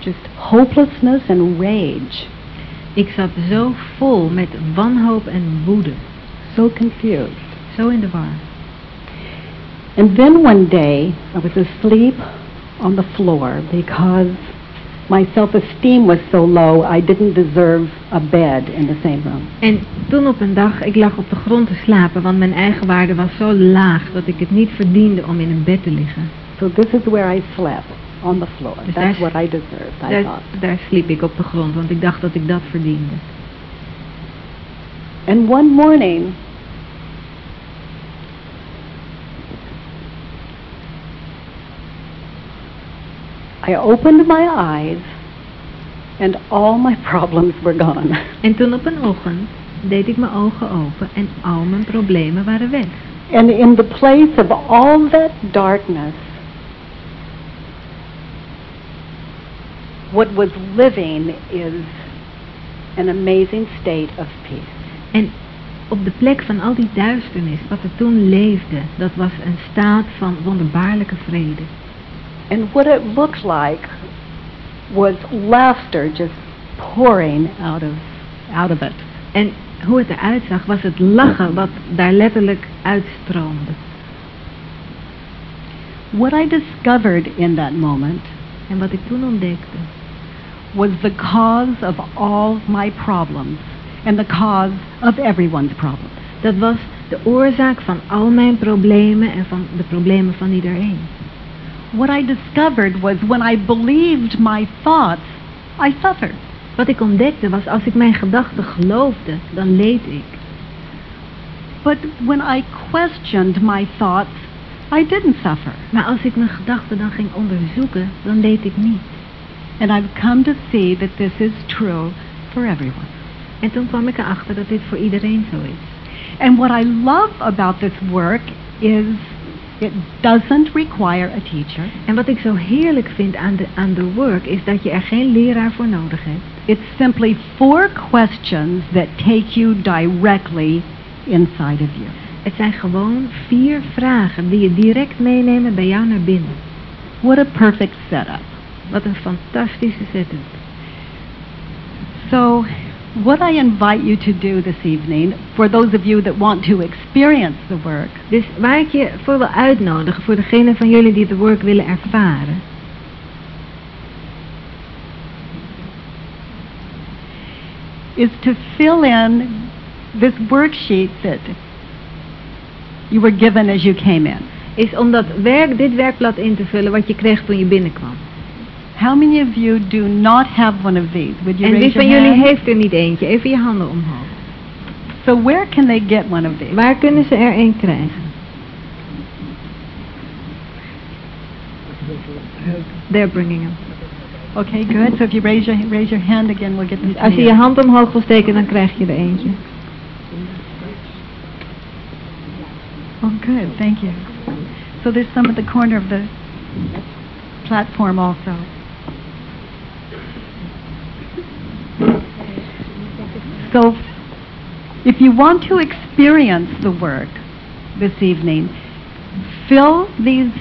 just hopelessness and rage, Ik zat zo vol met wanhoop en woede. so confused. Zo in de war. And then one day, I was asleep on the floor because my self-esteem was so low, I didn't deserve a bed in the same room. En toen op een dag, ik lag op de grond te slapen, want mijn eigen waarde was zo laag dat ik het niet verdiende om in een bed te liggen. So this is where I slept, on the floor. Dus That's daar- what I deserved, I Daar, thought. daar sliep ik op de grond, want ik dacht dat ik dat verdiende. And one morning, I opened my eyes and all my problems were gone. En toen op een ochtend deed ik mijn ogen open en al mijn problemen waren weg. And in the place of all that darkness, what was living is an amazing state of peace. En op de plek van al die duisternis, wat er toen leefde, dat was een staat van wonderbaarlijke vrede. And what it looked like was laughter just pouring out of out of it. En hoe het eruit zag, was het lachen wat daar letterlijk uitstroomde. What I discovered in that moment En wat ik toen ontdekte, was the cause of all my problems and the cause of everyone's problems. dat was de oorzaak van al mijn problemen en van de problemen van iedereen. What I discovered was when I believed my thoughts, I suffered. Wat ik ontdekte was, als ik mijn gedachten geloofde, dan leed ik. But when I questioned my thoughts, I didn't suffer. Maar als ik mijn gedachten dan ging onderzoeken, dan leed ik niet. And I've come to see that this is true for everyone. En toen kwam ik erachter dat dit voor iedereen zo is. And what I love about this work is it doesn't require a teacher. En wat ik zo heerlijk vind aan de, aan de work, is dat je er geen leraar voor nodig hebt. It's simply four questions that take you directly inside of you. Het zijn gewoon vier vragen die je direct meenemen bij jou naar binnen. What a perfect setup. Wat een fantastische setup. So, what I invite you to do this evening, for those of you that want to experience the work, Dus waar ik je voor wil uitnodigen, voor degene van jullie die de work willen ervaren, is to fill in this worksheet that you were given as you came in. is om dat werk, dit werkblad in te vullen wat je kreeg toen je binnenkwam. How many of you do not have one of these? Would you En wie van jullie hand? heeft er niet eentje? Even je handen omhoog. So where can they get one of these? Waar kunnen ze er een krijgen? They're bringing them. Okay, good. So if you raise your raise your hand again, we'll get this. Als je je hand omhoog wil steken, dan krijg je er eentje. Oh, good. Thank you. So there's some at the corner of the platform also. So if you want to experience the work this evening, fill these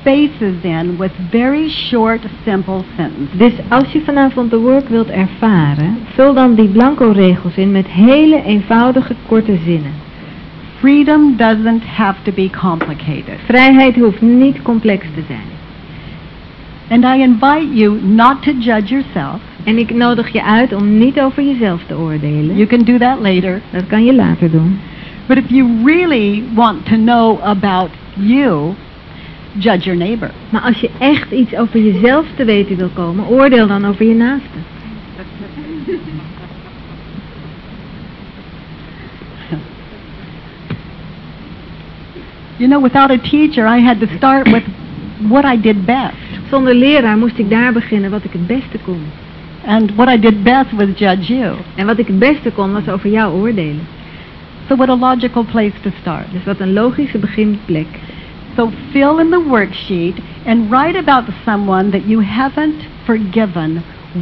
spaces in with very short, simple sentences. Dus als je vanavond de work wilt ervaren, vul dan die blanco regels in met hele eenvoudige korte zinnen. Freedom doesn't have to be complicated. Vrijheid hoeft niet complex te zijn. And I invite you not to judge yourself. En ik nodig je uit om niet over jezelf te oordelen. You can do that later. Dat kan je later doen. But if you really want to know about you, judge your neighbor. Maar als je echt iets over jezelf te weten wil komen, oordeel dan over je naaste. You know, without a teacher, I had to start with what I did best. Zonder leraar moest ik daar beginnen wat ik het beste kon. And what I did best was judge you. En wat ik het beste kon was over jou oordelen. So what a logical place to start. Dus wat een logische beginplek. So fill in the worksheet and write about someone that you haven't forgiven 100%.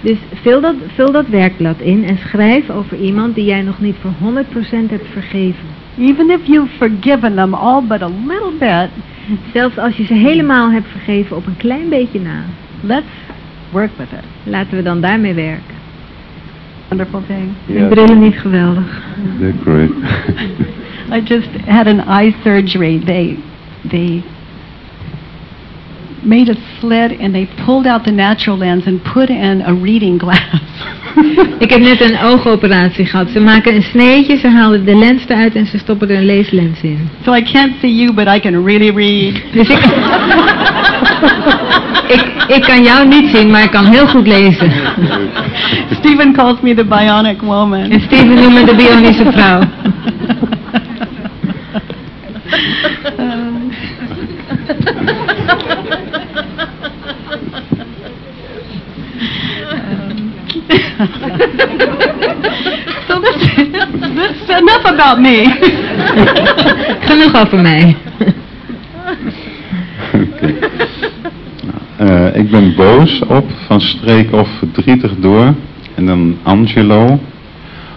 Dus vul dat, vul dat werkblad in en schrijf over iemand die jij nog niet voor 100% hebt vergeven. Even if you've forgiven them all but a little bit, Zelfs als je ze helemaal hebt vergeven op een klein beetje na. let's work with it. Laten we dan daarmee werken. Wonderful thing. Zijn brillen niet geweldig? they're great. I just had an eye surgery. They they made a slit and they pulled out the natural lens and put in a reading glass. Ik heb net een oogoperatie gehad. Ze maken een sneetje, ze halen de lens eruit en ze stoppen er een leeslens in. so I can't see you, but I can really read. Dus ik, ik, ik kan jou niet zien, maar ik kan heel goed lezen. Stephen calls me the bionic woman. En Steven noemt me de bionische vrouw. so this enough about me. Genoeg over mij. Oké. Eh, ik ben boos op, van streek of verdrietig door. En dan Angelo,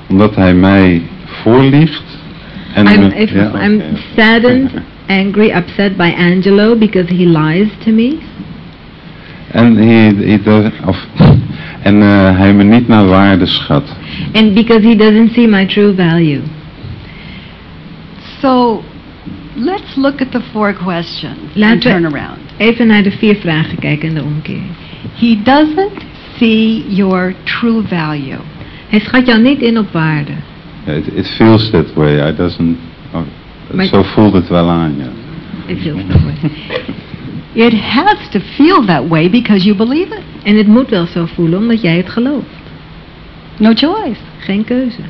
omdat hij mij voorliegt. En I'm, if, ja, I'm saddened, angry, upset by Angelo because he lies to me. En, hij, hij does- of, en eh, hij me niet naar waarde schat. And because he doesn't see my true value. So let's look at the four questions and Laten- turn around. Even naar de vier vragen kijken en de omkeer. He doesn't see your true value. Hij schat jou niet in op waarde. It, it feels that way. I doesn't, oh, zo voelt het wel aan, ja. Het feels that way. It has to feel that way because you believe it. En het moet wel zo voelen omdat jij het gelooft. No choice. Geen keuze.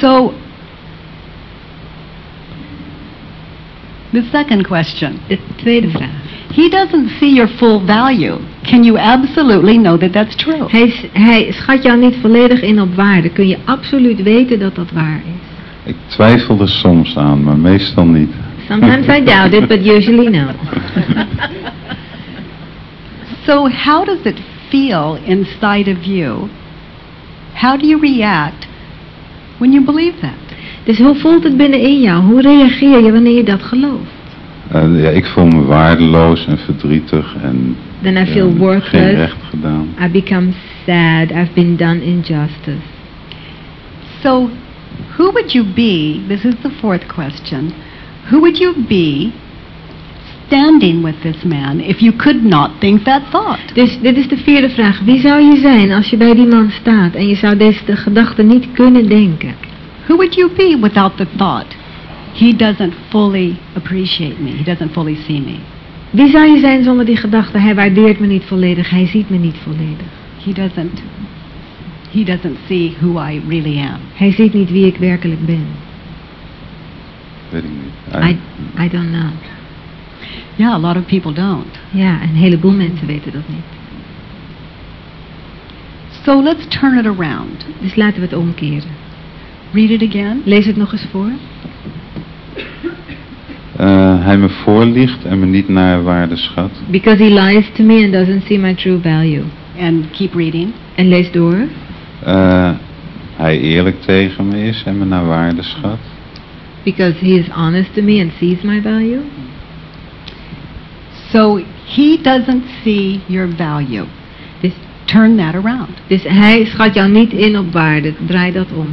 So, the second question. De tweede vraag. He doesn't see your full value. Can you absolutely know that that's true? Hij, hij schat jou niet volledig in op waarde. Kun je absoluut weten dat dat waar is. Ik twijfel er soms aan, maar meestal niet. Sometimes I doubt it, but usually no. So, how does it feel inside of you? How do you react when you believe that? Dus hoe voelt het binnenin jou? Hoe reageer je wanneer je dat gelooft? Eh, ja, ik voel me waardeloos en verdrietig en Then I ja, feel geen worthless. recht gedaan. I become sad. I've been done injustice. So, who would you be? This is the fourth question. Who would you be standing with this man if you could not think that thought? Dus dit is de vierde vraag. Wie zou je zijn als je bij die man staat en je zou deze de gedachte niet kunnen denken? Who would you be without the thought? He doesn't fully appreciate me. He doesn't fully see me. Wie zou je zijn zonder die gedachte? Hij waardeert me niet volledig. Hij ziet me niet volledig. He doesn't. He doesn't see who I really am. Hij ziet niet wie ik werkelijk ben. Weet ik niet. I, I don't know. Yeah, a lot of people don't. Ja, een heleboel mensen weten dat niet. So let's turn it around. Dus laten we het omkeren. Read it again. Lees het nog eens voor. Eh, hij me voorliegt en me niet naar waarde schat. Because he lies to me and doesn't see my true value. And keep reading. En lees door. Eh, hij eerlijk tegen me is en me naar waarde schat. Because he is honest to me and sees my value. So he doesn't see your value. Dus, Turn that around. dus hij schat jou niet in op waarde. Draai dat om.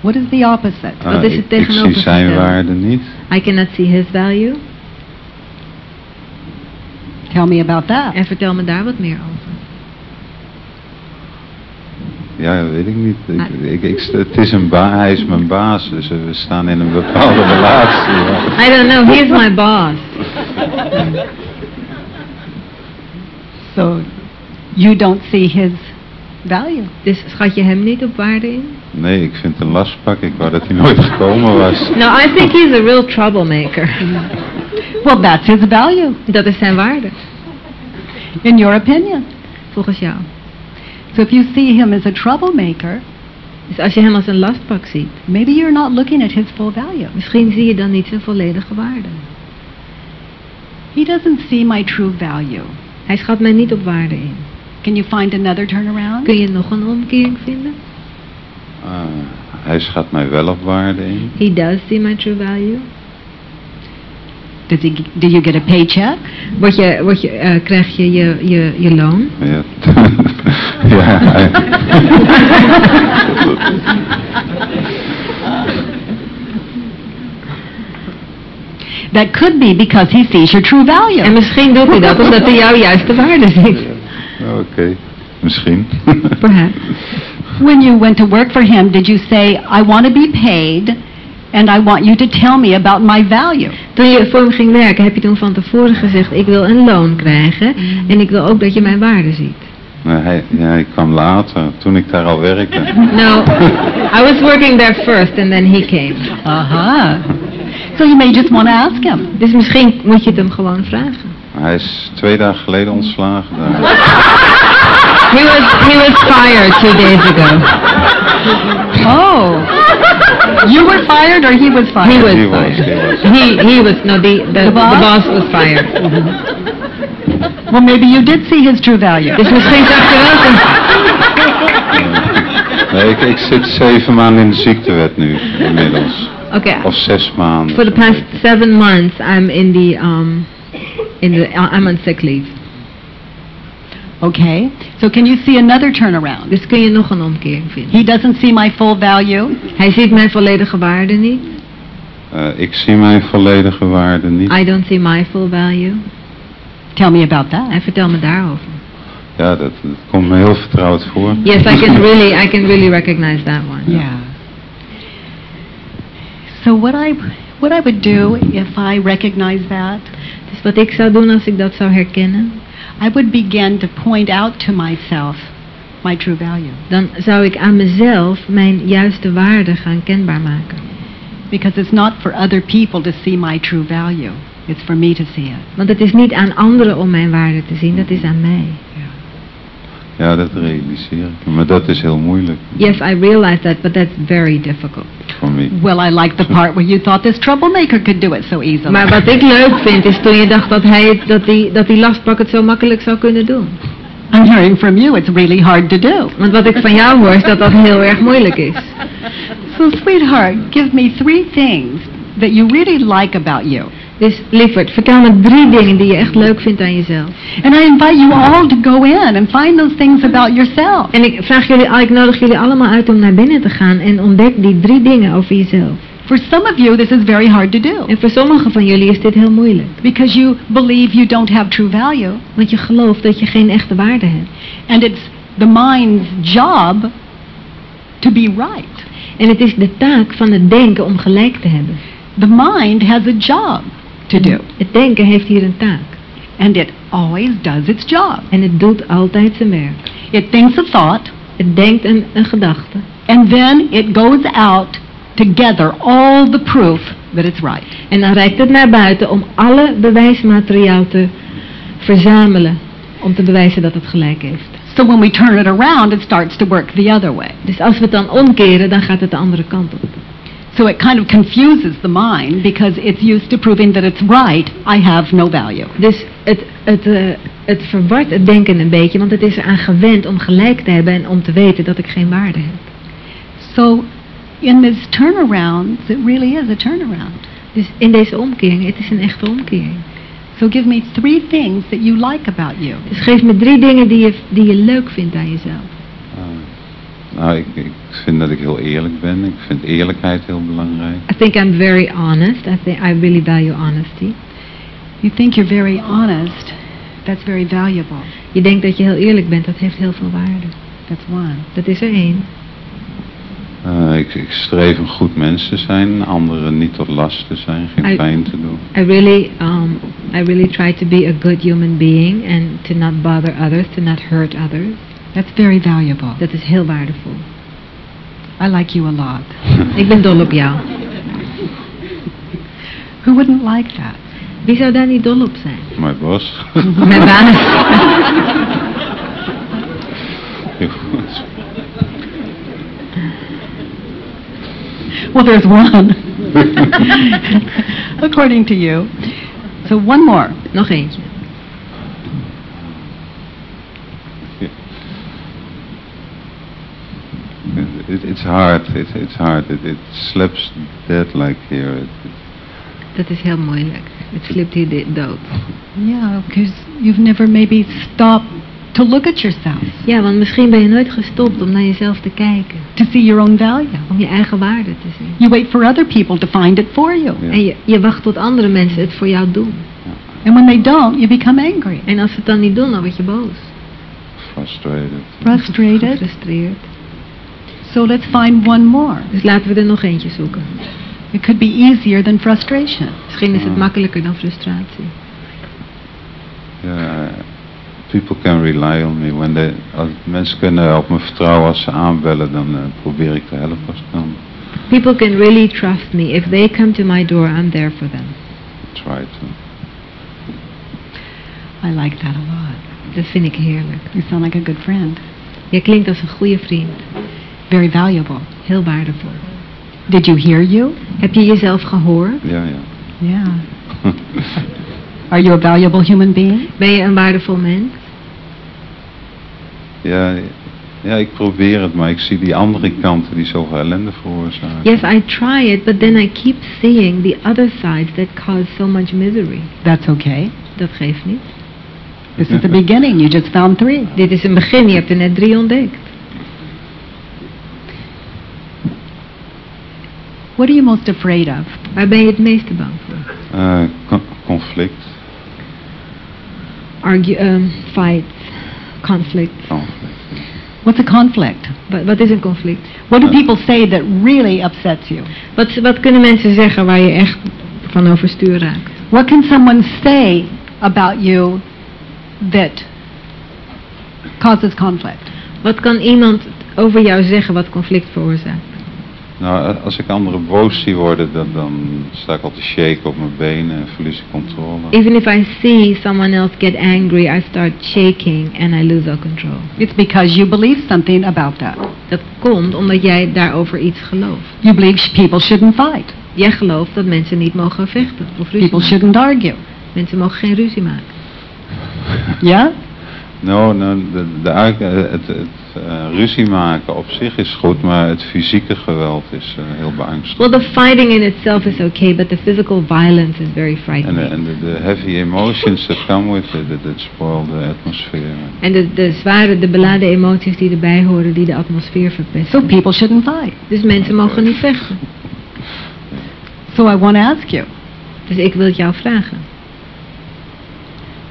What is the opposite? Ah, Wat is ik, het ik zie zijn waarde niet. I cannot see his value. Tell me about that. En vertel me daar wat meer over. Ja, weet ik niet. Ik, Ah. ik, ik, het is een ba hij is mijn baas, dus we staan in een bepaalde relatie. ja. I don't know, he is my boss. So you don't see his value. Dus schat je hem niet op waarde in? Nee, ik vind het een lastpak. Ik wou dat hij nooit gekomen was. No, I think he's a real troublemaker. Well, that's his value, Dat is zijn waarde, in your opinion. volgens jou. So if you see him as a troublemaker, Dus als je hem als een lastpak ziet, maybe you're not looking at his full value. misschien zie je dan niet zijn volledige waarde. He doesn't see my true value. Hij schat mij niet op waarde in. Can you find another turnaround? Kun je nog een omkering vinden? Ah, hij schat mij wel op waarde in. He does see my true value. Does he, do you get a paycheck? Word je, word je, eh, krijg je je, je, je loon? Ja, ja hij- That could be because he sees your true value. En misschien doet hij dat omdat hij jouw juiste waarde ziet. Oké, misschien. Perhaps. When you went to work for him, did you say, I want to be paid and I want you to tell me about my value? Toen je voor hem ging werken, heb je toen van tevoren gezegd, ik wil een loon krijgen en ik wil ook dat je mijn waarde ziet. Nee, hij, ja, hij kwam later, toen ik daar al werkte. No, I was working there first and then he came. Uh-huh. So you may just want to ask him. Dus misschien moet je het hem gewoon vragen. Hij is twee dagen geleden ontslagen. daar. He was, he was fired two days ago. Oh. You were fired or he was fired? He was He was, fired. he was. He, he was, no, the, the, the boss? boss was fired. Well, maybe you did see his true value. This was zag je wel zijn... Nee, ik, ik zit zeven maanden in de ziektewet nu, inmiddels. Oké, Of zes maanden. for the past seven months I'm in the, um, in the, I'm on sick leave. Okay. So can you see another turnaround? Dus kun je nog een omkering vinden. He doesn't see my full value. Hij ziet mijn volledige waarde niet. Eh, ik zie mijn volledige waarde niet. I don't see my full value. Tell me about that. En vertel me daarover. Ja, dat, dat komt me heel vertrouwd voor. Yes, I can really, I can really recognize that one. Yeah. So what I what I would do if I recognize that, Dus wat ik zou doen als ik dat zou herkennen, I would begin to point out to myself my true value dan zou ik aan mezelf mijn juiste waarde gaan kenbaar maken. because it's not for other people to see my true value. It's for me to see it. Want het is niet aan anderen om mijn waarde te zien, dat is aan mij. Ja, dat realiseer ik. Maar dat is heel moeilijk Yes, I realize that, but that's very difficult. voor mij. Well, I like the part where you thought this troublemaker could do it so easily. Maar wat ik leuk vind is toen je dacht dat hij het, dat die, dat die lastpak het zo makkelijk zou kunnen doen. I'm hearing from you it's really hard to do. Want wat ik van jou hoor is dat dat heel erg moeilijk is. So, sweetheart, give me three things that you really like about you. Dus lieverd, vertel me drie dingen die je echt leuk vindt aan jezelf. And I invite you all to go in and find those things about yourself. En ik vraag jullie, ik nodig jullie allemaal uit om naar binnen te gaan en ontdek die drie dingen over jezelf. For some of you, this is very hard to do En voor sommigen van jullie is dit heel moeilijk. because you believe you don't have true value. Want je gelooft dat je geen echte waarde hebt. And it's the mind's job to be right. En het is de taak van het denken om gelijk te hebben. The mind has a job to do, Het denken heeft hier een taak. and it always does its job. En het doet altijd zijn werk. It thinks a thought, Het denkt een, een gedachte. and then it goes out to gather all the proof that it's right. En dan reikt het naar buiten om alle bewijsmateriaal te verzamelen. Om te bewijzen dat het gelijk heeft. So when we turn it around, it starts to work the other way. Dus als we het dan omkeren, dan gaat het de andere kant op. So it kind of confuses the mind because it's used to proving that it's right, I have no value. Dus het, het, eh, het verwart het denken een beetje, want het is eraan gewend om gelijk te hebben en om te weten dat ik geen waarde heb. So in this turnaround, it really is a turnaround. Dus in deze omkering, het is een echte omkering. So give me three things that you like about you. Dus geef me drie dingen die je, die je leuk vindt aan jezelf. Nou, ik, ik vind dat ik heel eerlijk ben. Ik vind eerlijkheid heel belangrijk. I think I'm very honest. I think I really value honesty. You think you're very honest, that's very valuable. Je denkt dat je heel eerlijk bent, dat heeft heel veel waarde. That's one. Dat is er één. Eh, ik, ik streef een goed mens te zijn, anderen niet tot last te zijn, geen I- pijn te doen. I really, um, I really try to be a good human being and to not bother others, to not hurt others. That's very valuable. Dat is heel waardevol. I like you a lot. Ik ben dol op jou. Who wouldn't like that? Wie zou daar niet dol op zijn? Mijn bos. Mijn baas. Well, there's one. According to you. So one more. Nog eentje. It, it's hard. It, it's hard. It, it slips dead like here. It, Dat is heel moeilijk. Het glipt hier dood. Yeah, because you've never maybe stopped to look at yourself, Ja, want misschien ben je nooit gestopt om naar jezelf te kijken. to see your own value. Om je eigen waarde te zien. You wait for other people to find it for you. Ja. En je, je wacht tot andere mensen het voor jou doen. And when they don't, you become angry, En als ze het dan niet doen, dan word je boos. Frustrated. frustrated. Gefrustreerd. So let's find one more. Dus laten we er nog eentje zoeken. It could be easier than frustration. Misschien is het makkelijker dan frustratie. Ja, people can rely on me. When they, als, mensen kunnen op me vertrouwen als ze aanbellen, dan eh, probeer ik te helpen als ik kan. People can really trust me. If they come to my door, I'm there for them. Try to. I like that a lot. Dat vind ik heerlijk. You sound like a good friend. Je klinkt als een goede vriend. Very valuable. Heel waardevol. Did you hear you? Heb je jezelf gehoord? Ja, ja. Yeah. Are you a valuable human being? Ben je een waardevol mens? ja, ja, ik probeer het, maar ik zie die andere kanten die zoveel ellende veroorzaken. Yes, I try it, but then I keep seeing the other sides that cause so much misery. That's okay. Dat geeft niet. This is the beginning. You just found three. Dit is een begin, je hebt er net drie ontdekt. What are you most afraid of? Waar ben je het meeste bang voor? Eh, con- conflict. Argue, um, fights, conflict. conflict. What's a conflict? Wat, wat is een conflict? What do Uh, people say that really upsets you? Wat, wat kunnen mensen zeggen waar je echt van overstuur raakt? What can someone say about you that causes conflict? Wat kan iemand over jou zeggen wat conflict veroorzaakt? Nou, als ik anderen boos zie worden, dan, dan sta ik al te shaken op mijn benen en verlies ik controle. Even if I see someone else get angry, I start shaking and I lose all control. It's because you believe something about that. Dat komt omdat jij daarover iets gelooft. You believe sh- people shouldn't fight. Jij gelooft dat mensen niet mogen vechten of ruzie People maken. shouldn't argue. Mensen mogen geen ruzie maken. Yeah? Nou, nou de, de, het, het eh, ruzie maken op zich is goed, maar het fysieke geweld is eh, heel beangstigend. Well, the fighting in itself is okay, but the physical violence is very En, frightening. de, en de, de heavy emotions that come with it, that, that spoil the atmosphere. En de, de zware, de beladen emoties die erbij horen, die de atmosfeer verpesten. So people shouldn't fight. Dus mensen mogen niet vechten. So I want to ask you, Dus ik wil het jou vragen.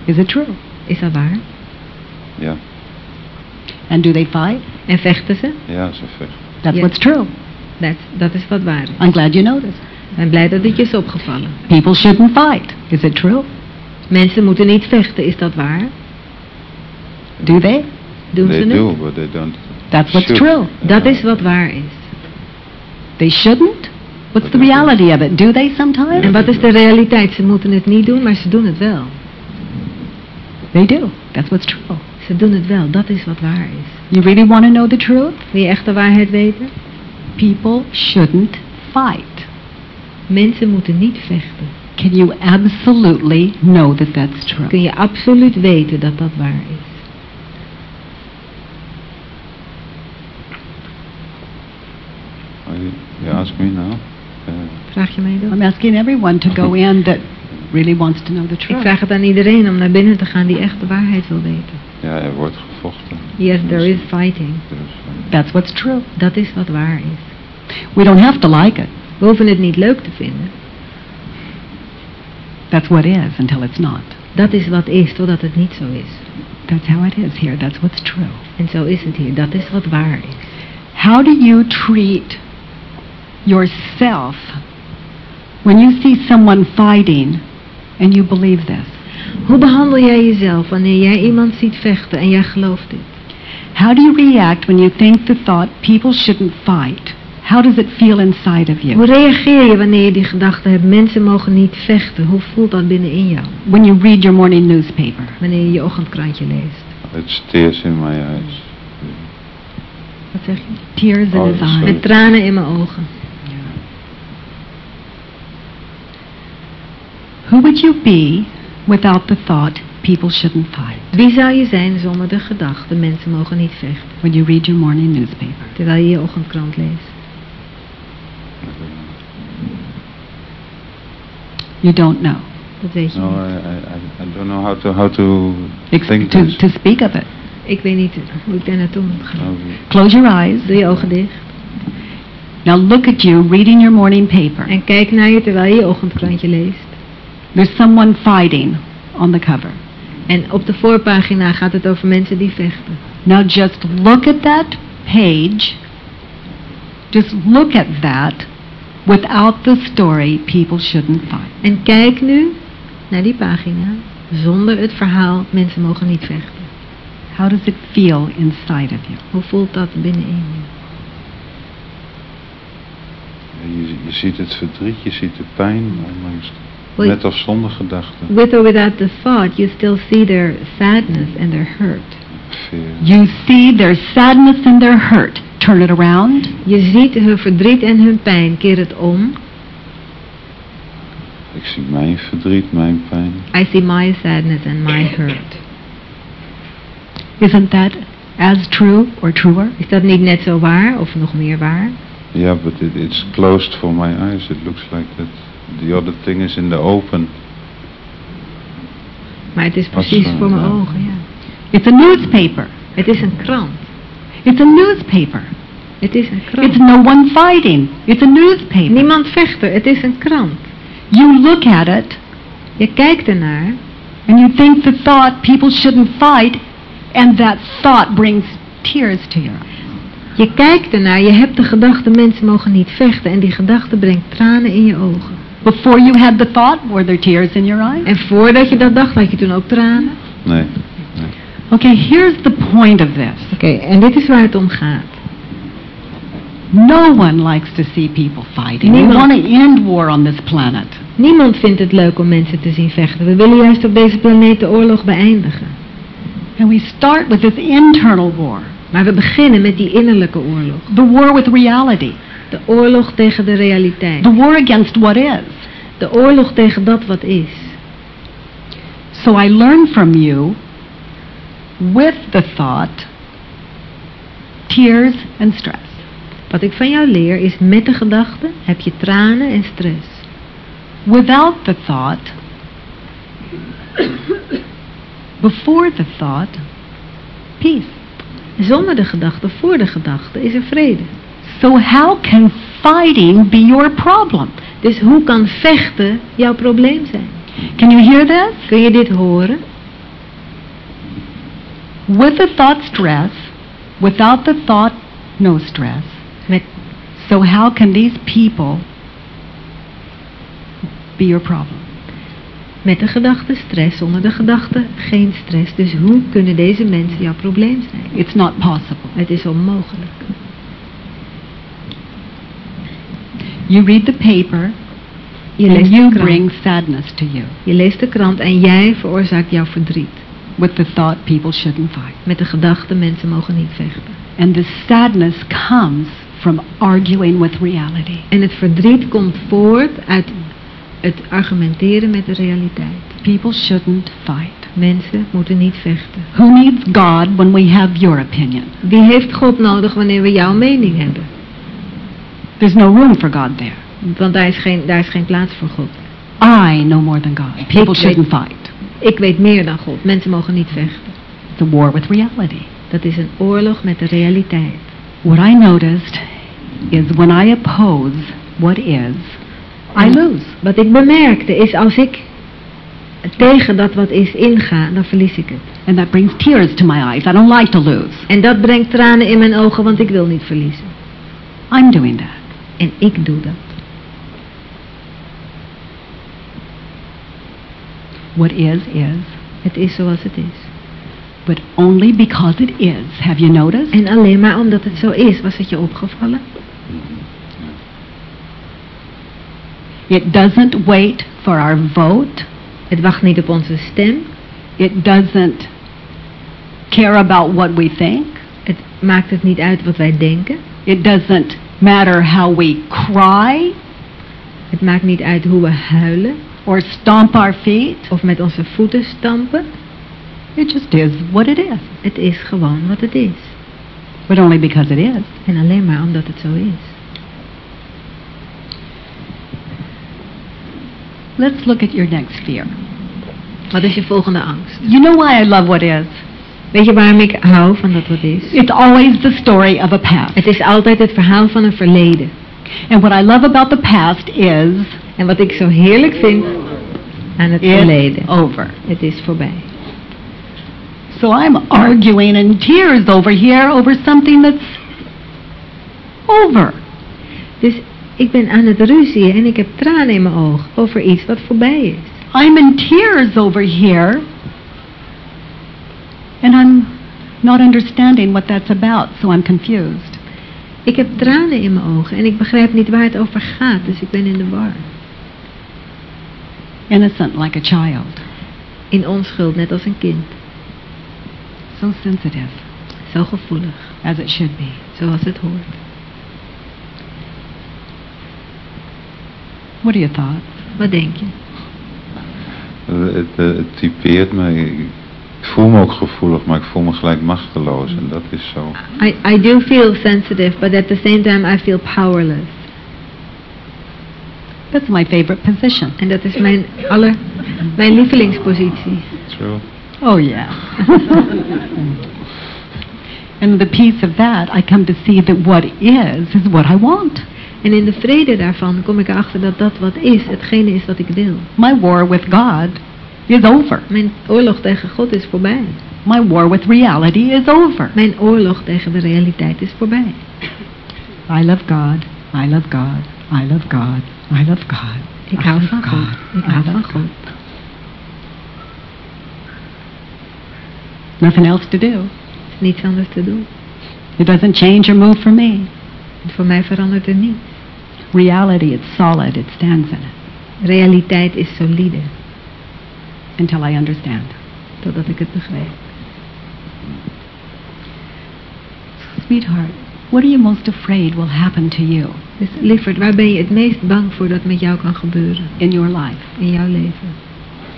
is it true? Is dat waar? Ja, And do they fight? En vechten ze? ja, ze vechten. That's Yeah. what's true. Dat, dat is wat waar is. I'm glad you noticed. Ik ben blij dat dit je is opgevallen. People shouldn't fight. Is it true? Mensen moeten niet vechten, is dat waar? Do they? Doen they ze do, het? but they don't. That's what's should. true. Dat is wat waar is. They shouldn't? What's the reality of it? Do they sometimes? En wat is de realiteit? Ze moeten het niet doen, maar ze doen het wel. They do. That's what's true. Ze doen het wel, dat is wat waar is. You really want to know the truth? Wil je echt de waarheid weten? People shouldn't fight. Mensen moeten niet vechten. Can you absolutely know that that's true? Kun je absoluut weten dat dat waar is. You, ask me now? Uh, Vraag je mij dat? I'm asking everyone to go in that really wants to know the Ik truth. vraag het aan iedereen om naar binnen te gaan die echt de waarheid wil weten. Ja, er wordt gevochten. Yes, there is fighting. That's what's true. Dat is wat waar is. We don't have to like it. We hoeven het niet leuk te vinden. That's what is until it's not. Dat is wat is, totdat het niet zo is. That's how it is here. That's what's true. En zo is het hier. Dat is wat waar is. How do you treat yourself when you see someone fighting and you believe this? Hoe behandel jij jezelf wanneer jij iemand ziet vechten en jij gelooft dit? How do you react when you think the thought people shouldn't fight? How does it feel inside of Hoe you? reageer je wanneer je die gedachte hebt, mensen mogen niet vechten? Hoe voelt dat binnenin jou? When you read your morning newspaper? Wanneer je je ochtendkrantje leest? It's tears in my eyes. Wat zeg je? Tears in Oh, his eyes. Met tranen in mijn ogen. Who would you be without the thought people shouldn't fight? Wie zou je zijn zonder de gedachte, mensen mogen niet vechten? When you read your morning newspaper? Terwijl je je ochtendkrant leest. You don't know. Dat weet je No, niet. I, I, I don't know how to how to Ex- think to, this. to speak of it. Ik weet niet hoe ik daar naartoe moet gaan. How- Close your eyes. Doe je ogen dicht. Now look at you reading your morning paper. En kijk naar je terwijl je je ochtendkrantje leest. There's someone fighting on the cover. En op de voorpagina gaat het over mensen die vechten. Now just look at that page. Just look at that without the story people shouldn't fight. En kijk nu naar die pagina zonder het verhaal mensen mogen niet vechten. How does it feel inside of you? Hoe voelt dat binnenin je? Je, je ziet het verdriet, je ziet de pijn, ondanks, Well, met of zonder gedachten. With or without the thought, you still see their sadness and their hurt. Fear. You see their sadness and their hurt. Turn it around. Je ziet hun verdriet en hun pijn. Keer het om. Ik zie mijn verdriet, mijn pijn. I see my sadness and my hurt. Isn't that as true or truer? Is dat niet net zo waar of nog meer waar? Yeah, but it, it's closed for my eyes. It looks like that. The other thing is in the open. Maar het is precies voor mijn ogen, ja. It's a newspaper. Het is een krant. It's a newspaper. Het is een It's krant. no one fighting. It's a newspaper. Niemand vecht er. Het is een krant. You look at it Je kijkt ernaar and you think the thought people shouldn't fight and that thought brings tears to your eyes. Je kijkt ernaar, je hebt de gedachte mensen mogen niet vechten en die gedachte brengt tranen in je ogen. Before you had the thought, were there tears in your eyes? En voordat je dat dacht, had je toen ook tranen? Nee. Okay, here's the point of this. Oké, en dit is waar het om gaat. No one likes to see people fighting. We Niemand. want to end war on this planet. Niemand vindt het leuk om mensen te zien vechten. We willen juist op deze planeet de oorlog beëindigen. And we start with this internal war, Maar we beginnen met die innerlijke oorlog. the war with reality, De oorlog tegen de realiteit. the war against what is. De oorlog tegen dat wat is. So I learn from you with the thought, tears and stress. Wat ik van jou leer is met de gedachte heb je tranen en stress. Without the thought, before the thought, peace. Zonder de gedachte, voor de gedachte, is er vrede. So how can fighting be your problem? Dus hoe kan vechten jouw probleem zijn? Can you hear this? Kun je dit horen? With the thought stress, without the thought no stress. Met, So how can these people be your problem? met de gedachte stress, zonder de gedachte geen stress. Dus hoe kunnen deze mensen jouw probleem zijn? It's not possible. Het is onmogelijk. You read the paper Je and leest, you de krant, bring sadness to you je leest de krant en jij veroorzaakt jouw verdriet. with the thought people shouldn't fight. Met de gedachte mensen mogen niet vechten. And the sadness comes from arguing with reality. En het verdriet komt voort uit het argumenteren met de realiteit. People shouldn't fight. Mensen moeten niet vechten. Who needs God when we have your opinion? Wie heeft God nodig wanneer we jouw mening hebben? There's no room for God there. Want daar is geen, daar is geen plaats voor God. I know more than God. People shouldn't fight. Ik weet meer dan God. Mensen mogen niet vechten. A war with reality. Dat is een oorlog met de realiteit. What I noticed is when I oppose what is, I lose. Wat ik bemerkte is als ik tegen dat wat is inga, dan verlies ik het. And that brings tears to my eyes. I don't like to lose. En dat brengt tranen in mijn ogen, want ik wil niet verliezen. I'm doing that. En ik doe dat. What is, is. Het is zoals het is. But only because it is. Have you noticed? En alleen maar omdat het zo is, was het je opgevallen? It doesn't wait for our vote. Het wacht niet op onze stem. It doesn't care about what we think. Het maakt het niet uit wat wij denken. It doesn't matter how we cry Het maakt niet uit hoe we huilen or stomp our feet. of met onze voeten stampen. It just is what it is. Het is gewoon wat het is. But only because it is. En alleen maar omdat het zo is. Let's look at your next fear. Wat is je volgende angst? You know why I love what is? Weet je waarom ik hou van dat wat is? It's always the story of a past. Het is altijd het verhaal van een verleden. And what I love about the past is En wat ik zo heerlijk vind aan het verleden. over. Het is voorbij. So I'm arguing in tears over here over something that's over. Dus ik ben aan het ruzie en ik heb tranen in mijn oog over iets wat voorbij is. I'm in tears over here. And I'm not understanding what that's about, so I'm confused. Ik heb tranen in mijn ogen en ik begrijp niet waar het over gaat, dus ik ben in de war. Innocent like a child. In onschuld, net als een kind. So sensitive, Zo gevoelig, as it should be. zoals het hoort. What are your thoughts? Wat denk je? Het, eh, het typeert me. Ik voel me ook gevoelig, maar ik voel me gelijk machteloos. En dat is zo. I, I do feel sensitive, but at the same time I feel powerless. That's my favorite position. En dat is mijn, aller, mijn lievelingspositie. True. Oh, yeah. and the peace of that, I come to see that what is, is what I want. En in de vrede daarvan kom ik erachter dat dat wat is, hetgene is wat ik wil. My war with God is over. Mijn oorlog tegen God is voorbij. My war with reality is over. Mijn oorlog tegen de realiteit is voorbij. I love God. I love God. I love God. I love God. Ik hou van God. Ik hou van God. Nothing else to do. Niets anders te doen. It doesn't change or move for me. Voor mij verandert er niets. Reality, it's solid. It stands in it Realiteit is solide, until I understand. totdat ik het begrijp. Sweetheart, what are you most afraid will happen to you Dus lieverd, waar ben je het meest bang voor dat met jou kan gebeuren in your life? in jouw leven?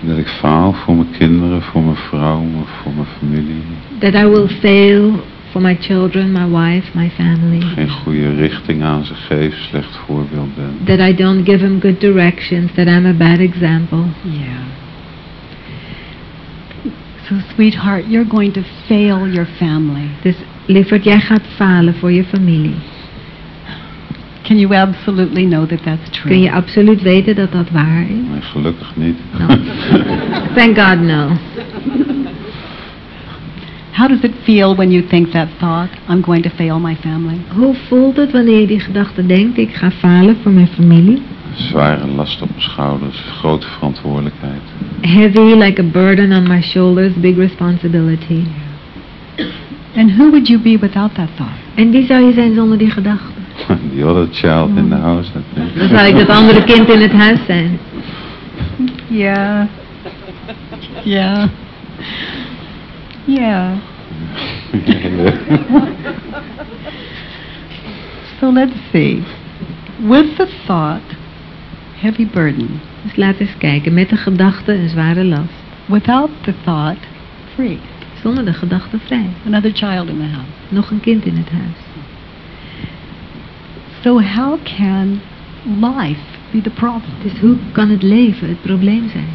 Dat ik faal voor mijn kinderen, voor mijn vrouw, voor mijn familie. That I will fail for my children, my wife, my family. Geen goede richting aan ze geef, slecht voorbeeld ben. That I don't give them good directions, that I'm a bad example. Yeah. So, sweetheart, you're going to fail your family. Dus lieverd, jij gaat falen voor je familie. Can you absolutely know that that's true? Kun je absoluut weten dat dat waar is? Maar gelukkig niet. No. Thank God no. How does it feel when you think that thought, I'm going to fail my family? Hoe voelt het wanneer je die gedachte denkt, ik ga falen voor mijn familie? Zware last op mijn schouders, grote verantwoordelijkheid. Heavy like a burden on my shoulders, big responsibility. And who would you be without that thought? En wie zou je zijn zonder die gedachte? The other child in the house, I think. Dan zou ik dat andere kind in het huis zijn. Yeah. Yeah. Yeah. So let's see. With the thought, heavy burden. Dus laat eens kijken, met de gedachte een zware last. Without the thought, free. Zonder de gedachte vrij. Another child in the house. Nog een kind in het huis. So how can life be the problem? Dus hoe kan het leven het probleem zijn?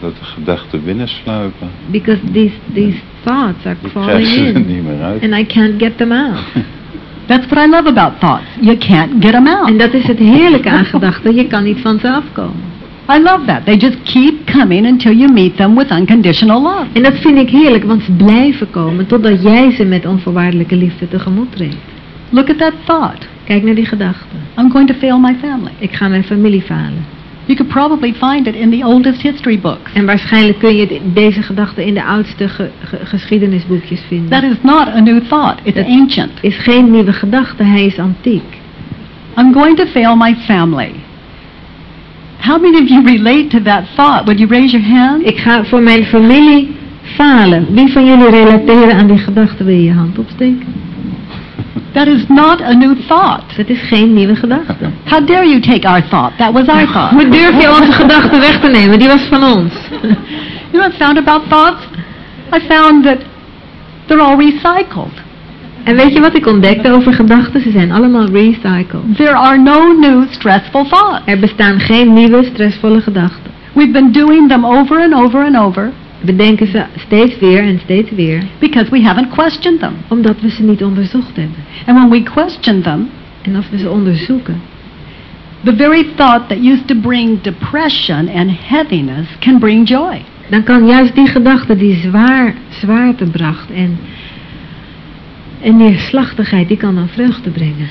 Dat de gedachten binnensluipen. Because these, these thoughts are Ik crawling krijg ze er in. niet meer uit. And I can't get them out. That's what I love about thoughts. You can't get them out. En dat is het heerlijke aan gedachten. Je kan niet van ze afkomen. I love that. They just keep coming until you meet them with unconditional love. En dat vind ik heerlijk, want ze blijven komen totdat jij ze met onvoorwaardelijke liefde tegemoet treedt. Look at that thought. Kijk naar die gedachte. I'm going to fail my family. Ik ga mijn familie falen. You could probably find it in the oldest history books. En waarschijnlijk kun je deze gedachte in de oudste ge- ge- geschiedenisboekjes vinden. That is not a new thought. It's That- ancient. is geen nieuwe gedachte, hij is antiek. I'm going to fail my family. How many of you relate to that thought? Would you raise your hand? Ik ga voor mijn familie falen. Wie van jullie relateren aan die gedachte? Wil je je hand opsteken? That is not a new thought. Dat is geen nieuwe gedachte. How dare you take our thought? That was our thought. Hoe durf je onze gedachte weg te nemen? Die was van ons. You know what I found about thoughts? I found that they're all recycled. En weet je wat ik ontdekte over gedachten? Ze zijn allemaal recycled. There are no new stressful thoughts. Er bestaan geen nieuwe stressvolle gedachten. We've been doing them over and over and over We denken ze steeds weer en steeds weer, because we haven't questioned them. omdat we ze niet onderzocht hebben. And when we question them, En als we ze onderzoeken, the very thought that used to bring depression and heaviness can bring joy. dan kan juist die gedachte die zwaar, zwaarte bracht en, en neerslachtigheid, die kan dan vreugde brengen.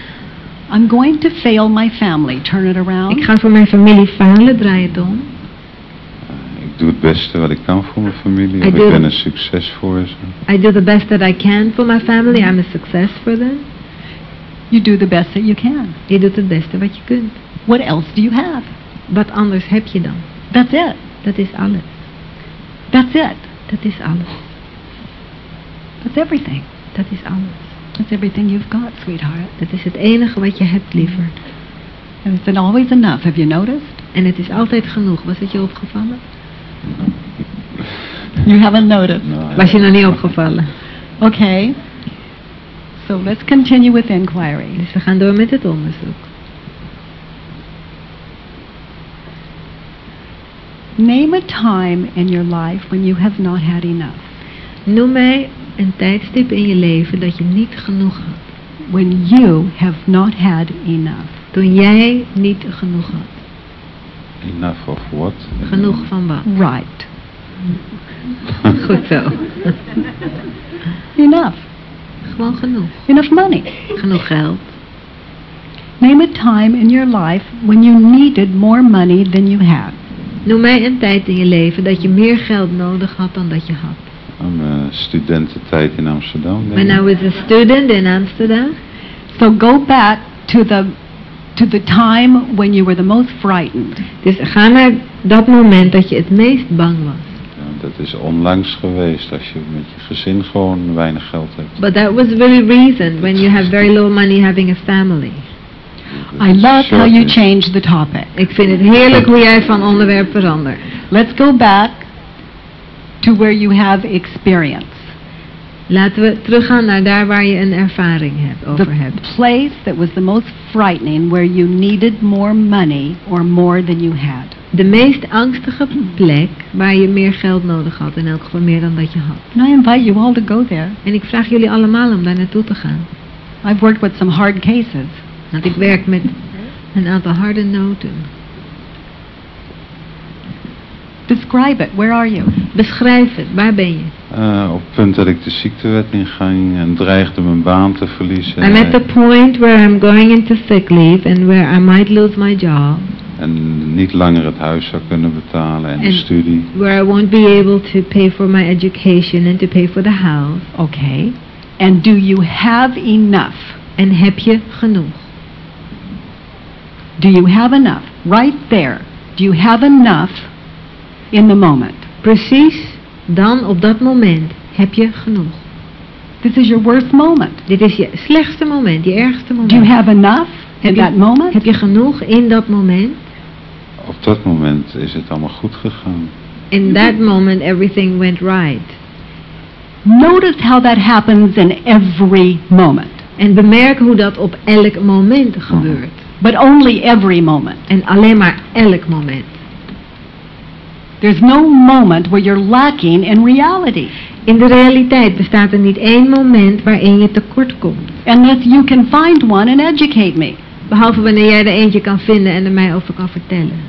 I'm going to fail my family. Turn it around. Ik ga voor mijn familie falen, draai het om. Ik doe het beste wat ik kan voor mijn familie. Ik ben een succes voor ze. I do the best that I can for my family. I'm a success for them. You do the best that you can. Je doet het beste wat je kunt. What else do you have? Wat anders heb je dan? That's it. Dat is alles. That's it. Dat is alles. That's everything. Dat is alles. That's everything you've got, sweetheart. Dat is het enige wat je hebt, liever. And it's always enough. Have you noticed? En het is altijd genoeg. Was het je opgevallen? You haven't noticed. Nou, Was je nog niet opgevallen? Okay. So let's continue with inquiry. Dus we gaan door met het onderzoek. Name a time in your life when you have not had enough. Noem mij een tijdstip in je leven dat je niet genoeg had. When you have not had enough. Toen jij niet genoeg had. Enough of what? Genoeg van wat? Right. Goed zo. Enough. Gewoon genoeg. Enough money. Genoeg geld. Name a time in your life when you needed more money than you had. Noem mij een tijd in je leven dat je meer geld nodig had dan dat je had. Mijn studententijd in Amsterdam. When I ik. was a student in Amsterdam. So go back to the to the time when you were the most frightened. Dus ga naar dat moment dat je het meest bang was. Ja, dat is onlangs geweest als je met je gezin gewoon weinig geld hebt. But that was very recent when you have very low money having a family. I love how you changed the topic. Ik vind het heerlijk hoe jij van onderwerp verandert. Let's go back to where you have experience. Laten we teruggaan naar daar waar je een ervaring hebt, The over hebt. place that was the most frightening where you needed more money or more than you had. De meest angstige plek waar je meer geld nodig had, in elk geval meer dan dat je had. And I invite you all to go there. En ik vraag jullie allemaal om daar naartoe te gaan. I've worked with some hard cases. Want ik werk met een aantal harde noten. Describe it. Where are you? Beschrijf het, waar ben je? Eh, op het punt dat ik de ziektewet inging en dreigde mijn baan te verliezen. I'm at the point where I'm going into sick leave and where I might lose my job. En niet langer het huis zou kunnen betalen en de En- studie. Where I won't be able to pay for my education and to pay for the house. Okay. And do you have enough? En heb je genoeg? Do you have enough? Right there. Do you have enough in the moment? Precies dan op dat moment heb je genoeg. This is your worst moment. Dit is je slechtste moment, je ergste moment. Do you have enough Heb in je- that moment? Heb je genoeg in dat moment? Op dat moment is het allemaal goed gegaan. In that moment everything went right. Notice how that happens in every moment. En bemerk hoe dat op elk moment gebeurt. But only every moment. En alleen maar elk moment. There's no moment where you're lacking in reality. In de realiteit bestaat er niet één moment waarin je tekort komt. Unless you can find one and educate me. Behalve wanneer jij er eentje kan vinden en er mij over kan vertellen.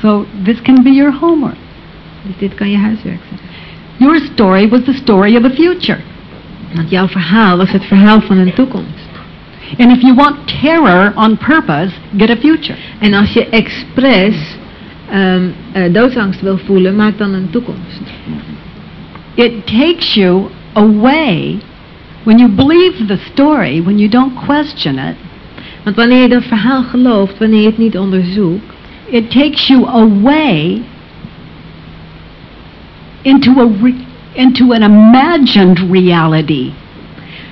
So this can be your homework. Dus dit kan je huiswerk zijn. Your story was the story of a future. Want jouw verhaal was het verhaal van een toekomst. And if you want terror on purpose, get a future. En als je expres eh, doodsangst wil voelen, maak dan een toekomst. It takes you away when you believe the story, when you don't question it. Want wanneer je dat verhaal gelooft, wanneer je het niet onderzoekt, It takes you away into a re- into an imagined reality.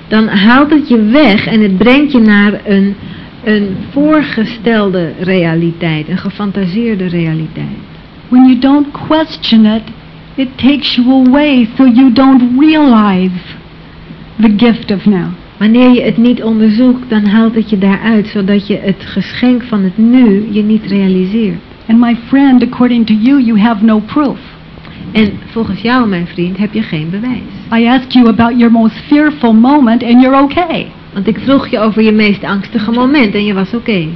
dan haalt het je weg en het brengt je naar een, een voorgestelde realiteit, een gefantaseerde realiteit. When you don't question it, it takes you away so you don't realize the gift of now. Wanneer je het niet onderzoekt, dan haalt het je daaruit, zodat je het geschenk van het nu je niet realiseert. And my friend, according to you, you have no proof. En volgens jou, mijn vriend, heb je geen bewijs. I asked you about your most fearful moment and you're okay. Want ik vroeg je over je meest angstige moment en je was oké.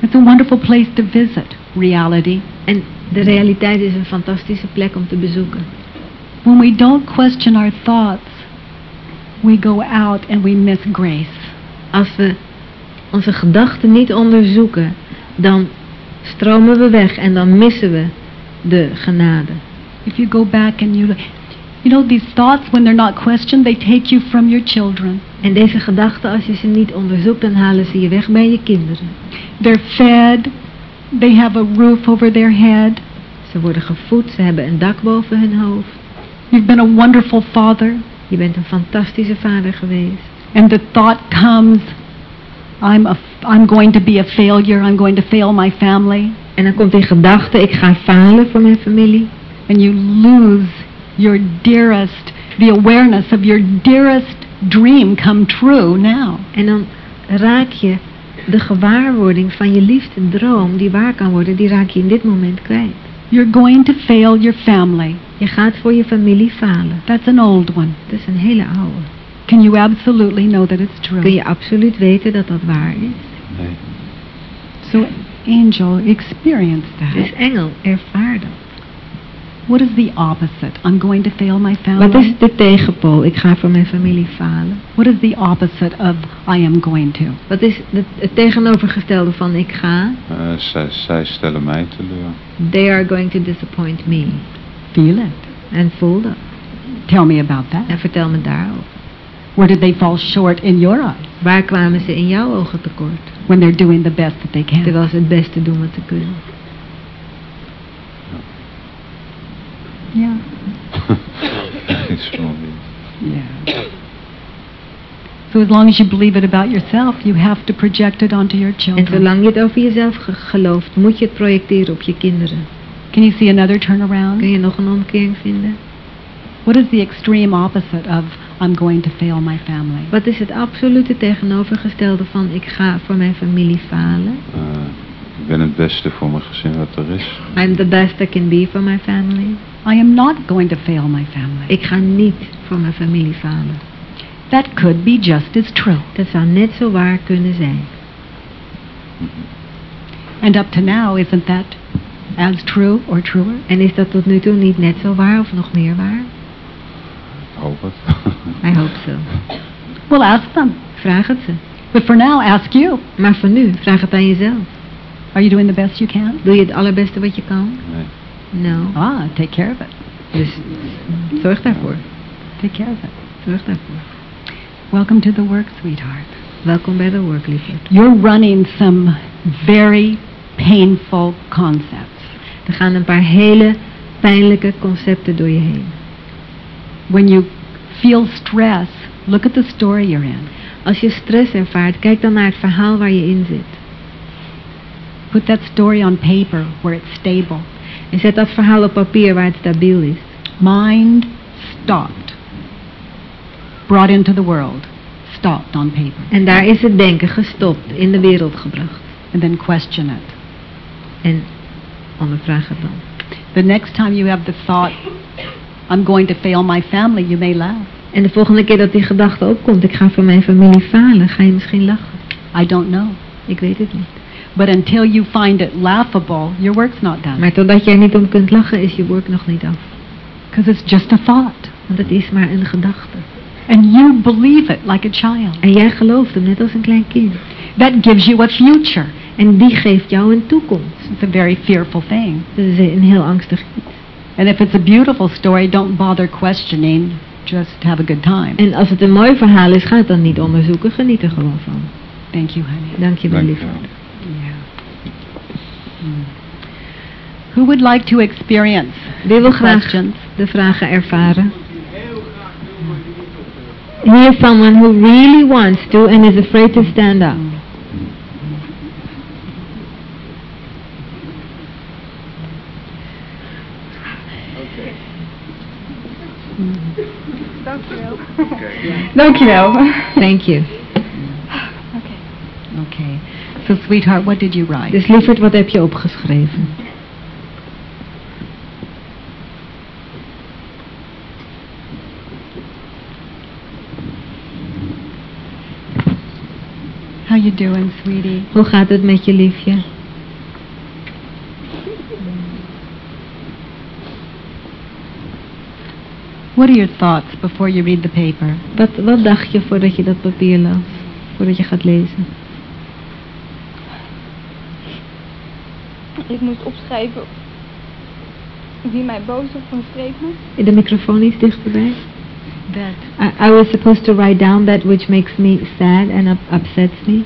It's a wonderful place to visit, reality. En de realiteit is een fantastische plek om te bezoeken. When we don't question our thoughts, we go out and we miss grace. Als we onze gedachten niet onderzoeken, dan stromen we weg en dan missen we de genade. If you go back and you you know these thoughts when they're not questioned, they take you from your children. En deze gedachten, als je ze niet onderzoekt, dan halen ze je weg bij je kinderen. They're fed, they have a roof over their head. Ze worden gevoed, ze hebben een dak boven hun hoofd. You've been a wonderful father, Je bent een fantastische vader geweest. and the thought comes, I'm a, I'm going to be a failure. I'm going to fail my family, En dan komt die gedachte, ik ga falen voor mijn familie. and you lose your dearest, the awareness of your dearest dream come true now. En dan raak je de gewaarwording van je liefste droom, die waar kan worden, die raak je in dit moment kwijt. You're going to fail your family. Je gaat voor je familie falen. That's an old one. Dat is een hele oude. Can you absolutely know that it's Kun true? je absoluut weten dat dat waar is? Nee. So, angel, experience Dus that. engel, ervaar dat. What is the opposite? I'm going to fail my Wat is family. de tegenpool? Ik ga voor mijn familie falen. What is the opposite of I am going to? Wat is het, het tegenovergestelde van ik ga? Eh, zij, zij stellen mij teleur. They are going to disappoint me. Feel it. En voel dat. Tell me about that. En vertel me daarover. Where did they fall short in your eyes Waar kwamen ze in jouw ogen tekort? when they're doing the best that they can? Terwijl ze het beste doen wat ze kunnen. Yeah. Iets van die- Yeah. So as long as you believe it about yourself, you have to project it onto your En children. zolang je het over jezelf ge- gelooft, moet je het projecteren op je kinderen. Can you see another turnaround? Kun je nog een omkering vinden? What is the extreme opposite of I'm going to fail my family? Wat is het absolute tegenovergestelde van ik ga voor mijn familie falen? eh, ik ben het beste voor mijn gezin wat er is. I'm the best I can be for my family. I am not going to fail my family. Ik ga niet voor mijn familie falen. That could be just as true. Dat zou net zo waar kunnen zijn. And up to now, isn't that as true or truer? En is dat tot nu toe niet net zo waar of nog meer waar? Ik hoop het. I hope so. Well, ask them. Vraag het ze. But for now, ask you. Maar voor nu, vraag het aan jezelf. Are you doing the best you can? Doe je het allerbeste wat je kan? Nee. No. Ah, take care of it. Dus zorg daarvoor. Take care of it. Zorg daarvoor. Welcome to the work, sweetheart. Welkom bij de work, lieverd. You're running some very painful concepts. Er gaan een paar hele pijnlijke concepten door je heen. When you feel stress, look at the story you're in. Als je stress ervaart, kijk dan naar het verhaal waar je in zit. Put that story on paper where it's stable. En zet dat verhaal op papier waar het stabiel is. Mind stopped. Brought into the world. Stopped on paper. En daar is het denken gestopt, in de wereld gebracht. And then question it. En ondervraag het dan. The next time you have the thought, I'm going to fail my family, you may laugh. En de volgende keer dat die gedachte opkomt, ik ga voor mijn familie falen, ga je misschien lachen. I don't know. Ik weet het niet. But until you find it laughable, your work's not done. Maar totdat er niet om kunt lachen, is je work nog niet af. Because it's just a thought. Want het is maar een gedachte. And you believe it like a child. En jij gelooft hem net als een klein kind. That gives you a future. En die geeft jou een toekomst. It's a very fearful thing. Dat is een heel angstig iets. And if it's a beautiful story, don't bother questioning. Just have a good time. En als het een mooi verhaal is, ga het dan niet onderzoeken. Geniet er gewoon van. Thank you, honey. Dank je wel, lieverd. Wel. Yeah. Who would like to experience Wie wil graag questions? de vragen ervaren? Here's someone who really wants to and is afraid to stand up. Dankjewel. Dankjewel. Thank you. So, sweetheart, what did you write? Dus lieverd, wat heb je opgeschreven? How you doing, sweetie? Hoe gaat het met je liefje? What are your thoughts before you read the paper? Wat, wat dacht je voordat je dat papier las? Voordat je gaat lezen? Ik moest opschrijven wie mij boos of van streek maakt. De microfoon is dichterbij. That I, I was supposed to write down that which makes me sad and up, upsets me.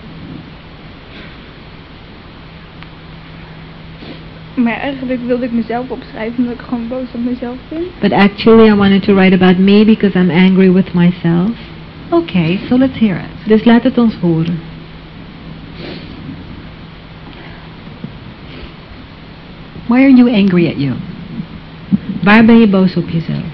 Maar eigenlijk wilde ik mezelf opschrijven omdat ik gewoon boos op mezelf ben. But actually I wanted to write about me because I'm angry with myself. okay? So let's hear it. Dus laat het ons horen. Why are you angry at you? Waar ben je boos op jezelf?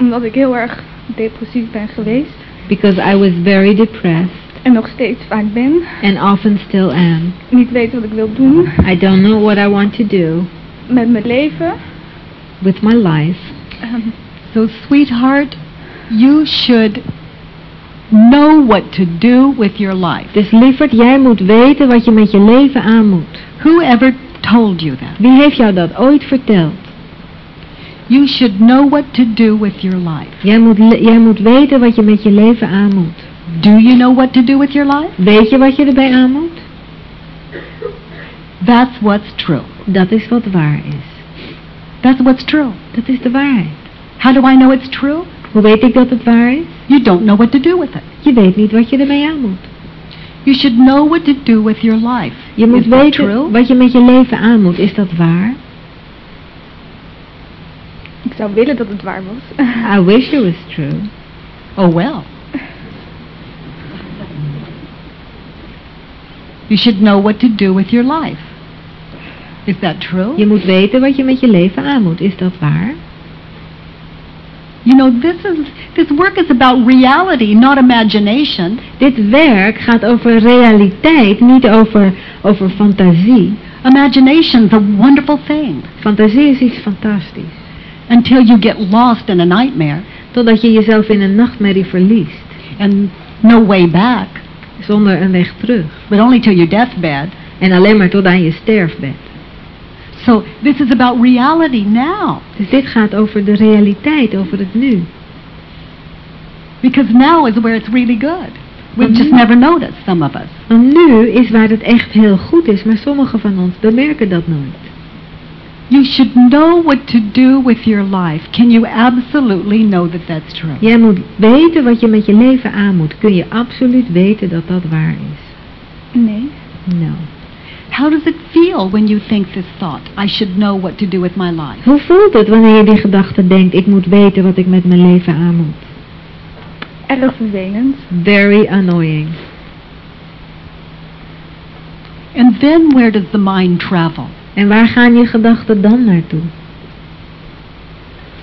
Omdat ik heel erg depressief ben geweest. Because I was very depressed En nog steeds vaak ben. and often still am. Niet weet wat ik wil doen I don't know what I want to do met mijn leven. with my life. Ehm, So, sweetheart, you should know what to do with your life. Dus lieverd, jij moet weten wat je met je leven aan moet. Whoever told you that? Wie heeft jou dat ooit verteld? You should know what to do with your life. Jij moet, jij moet weten wat je met je leven aan moet. Do you know what to do with your life? Weet je wat je erbij aan moet? That's what's true. Dat is wat waar is. That's what's true. Dat is de waarheid. How do I know it's true? Hoe weet ik dat het waar is? You don't know what to do with it. Je weet niet wat je ermee aan moet. You should know what to do with your life. Je moet Is that weten true? wat je met je leven aan moet. Is dat waar? ik zou willen dat het waar was. I wish it was true. Oh well. You should know what to do with your life. Is that true? Je moet weten wat je met je leven aan moet. Is dat waar? You know, this is this work is about reality, not imagination. Dit werk gaat over realiteit, niet over, over fantasie. Imagination's a wonderful thing Fantasie is iets fantastisch. until you get lost in a nightmare Totdat je jezelf in een nachtmerrie verliest. and no way back, Zonder een weg terug. but only till your deathbed. En alleen maar tot aan je sterfbed. So this is about reality now, Dus dit gaat over de realiteit, over het nu. because now is where it's really good. We've just never noticed, some of us. Want nu is waar het echt heel goed is, maar sommigen van ons bemerken dat nooit. You should know what to do with your life. Can you absolutely know that that's true? Jij moet weten wat je met je leven aan moet. Kun je absoluut weten dat dat waar is? Nee. Nou. How does it feel when you think this thought? I should know what to do with my life. Hoe voelt het wanneer je die gedachte denkt, ik moet weten wat ik met mijn leven aan moet? Erg vervelend. Very annoying. And then where does the mind travel? En waar gaan je gedachten dan naartoe?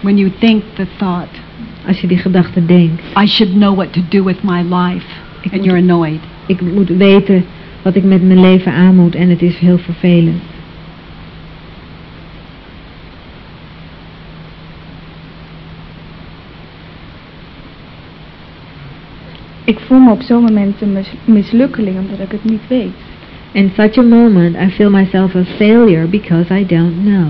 When you think the thought, Als je die gedachte denkt, I should know what to do with my life, and you're annoyed. ik moet weten wat ik met mijn leven aan moet en het is heel vervelend. Ik voel me op zo'n moment een mis- mislukkeling omdat ik het niet weet. In such a moment, I feel myself a failure because I don't know.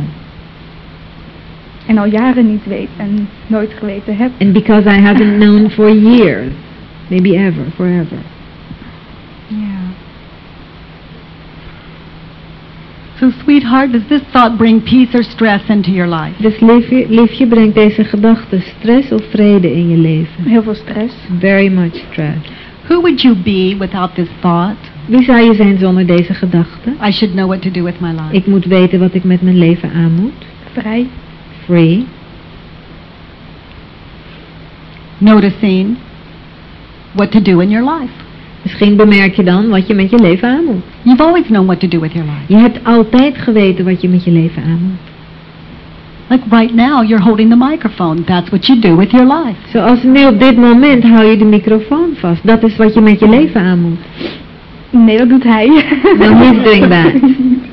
En al jaren niet weet en nooit geweten heb. And because I haven't known for years. Maybe ever, forever. Yeah. So, sweetheart, does this thought bring peace or stress into your life? Dus liefje, liefje brengt deze gedachte stress of vrede in je leven. Heel veel stress. Very much stress. Who would you be without this thought? Wie zou je zijn zonder deze gedachte? I should know what to do with my life. Ik moet weten wat ik met mijn leven aan moet. Vrij. Free. Noticing what to do in your life. Misschien bemerk je dan wat je met je leven aan moet. You've always known what to do with your life. Je hebt altijd geweten wat je met je leven aan moet. Like right now, you're holding the microphone. That's what you do with your life. Zoals nu op dit moment hou je de microfoon vast. Dat is wat je met je leven aan moet. Nee, dat doet hij. No, he's doing that.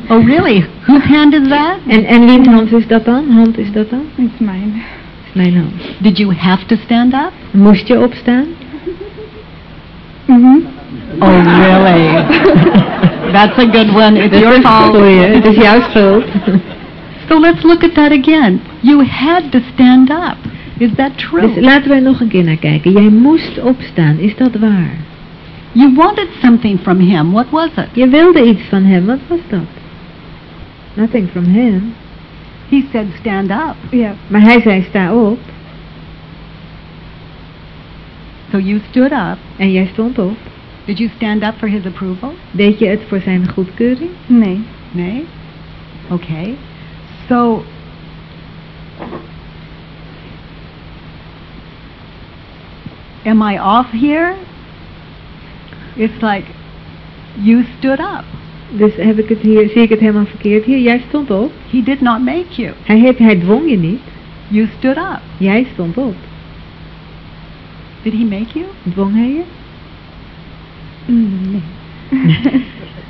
Oh, really? Whose hand is that? En, en wiens hand is dat dan? Hand is dat dan? Het is mijn. Dat is mijn hand. Did you have to stand up? Moest je opstaan? Mhm. Oh, really? That's a good one. It's your fault. voor je. Het is jouw schuld. So let's look at that again. You had to stand up. Is that true? Dus laten we er nog een keer naar kijken. Jij moest opstaan. Is dat waar? You wanted something from him. What was it? Je wilde iets van hem. Wat was dat? Nothing from him. He said, stand up. Ja. Maar hij zei sta op. So you stood up. En jij stond op. Did you stand up for his approval? Deed je het voor zijn goedkeuring? Nee. Nay? Okay. So, am I off here? It's like you stood up. Dus heb ik het hier, zie ik het helemaal verkeerd hier. Jij stond op. He did not make you. Hij, heeft, hij dwong je niet. You stood up. Jij stond op. Did he make you? Dwong hij je? Nee.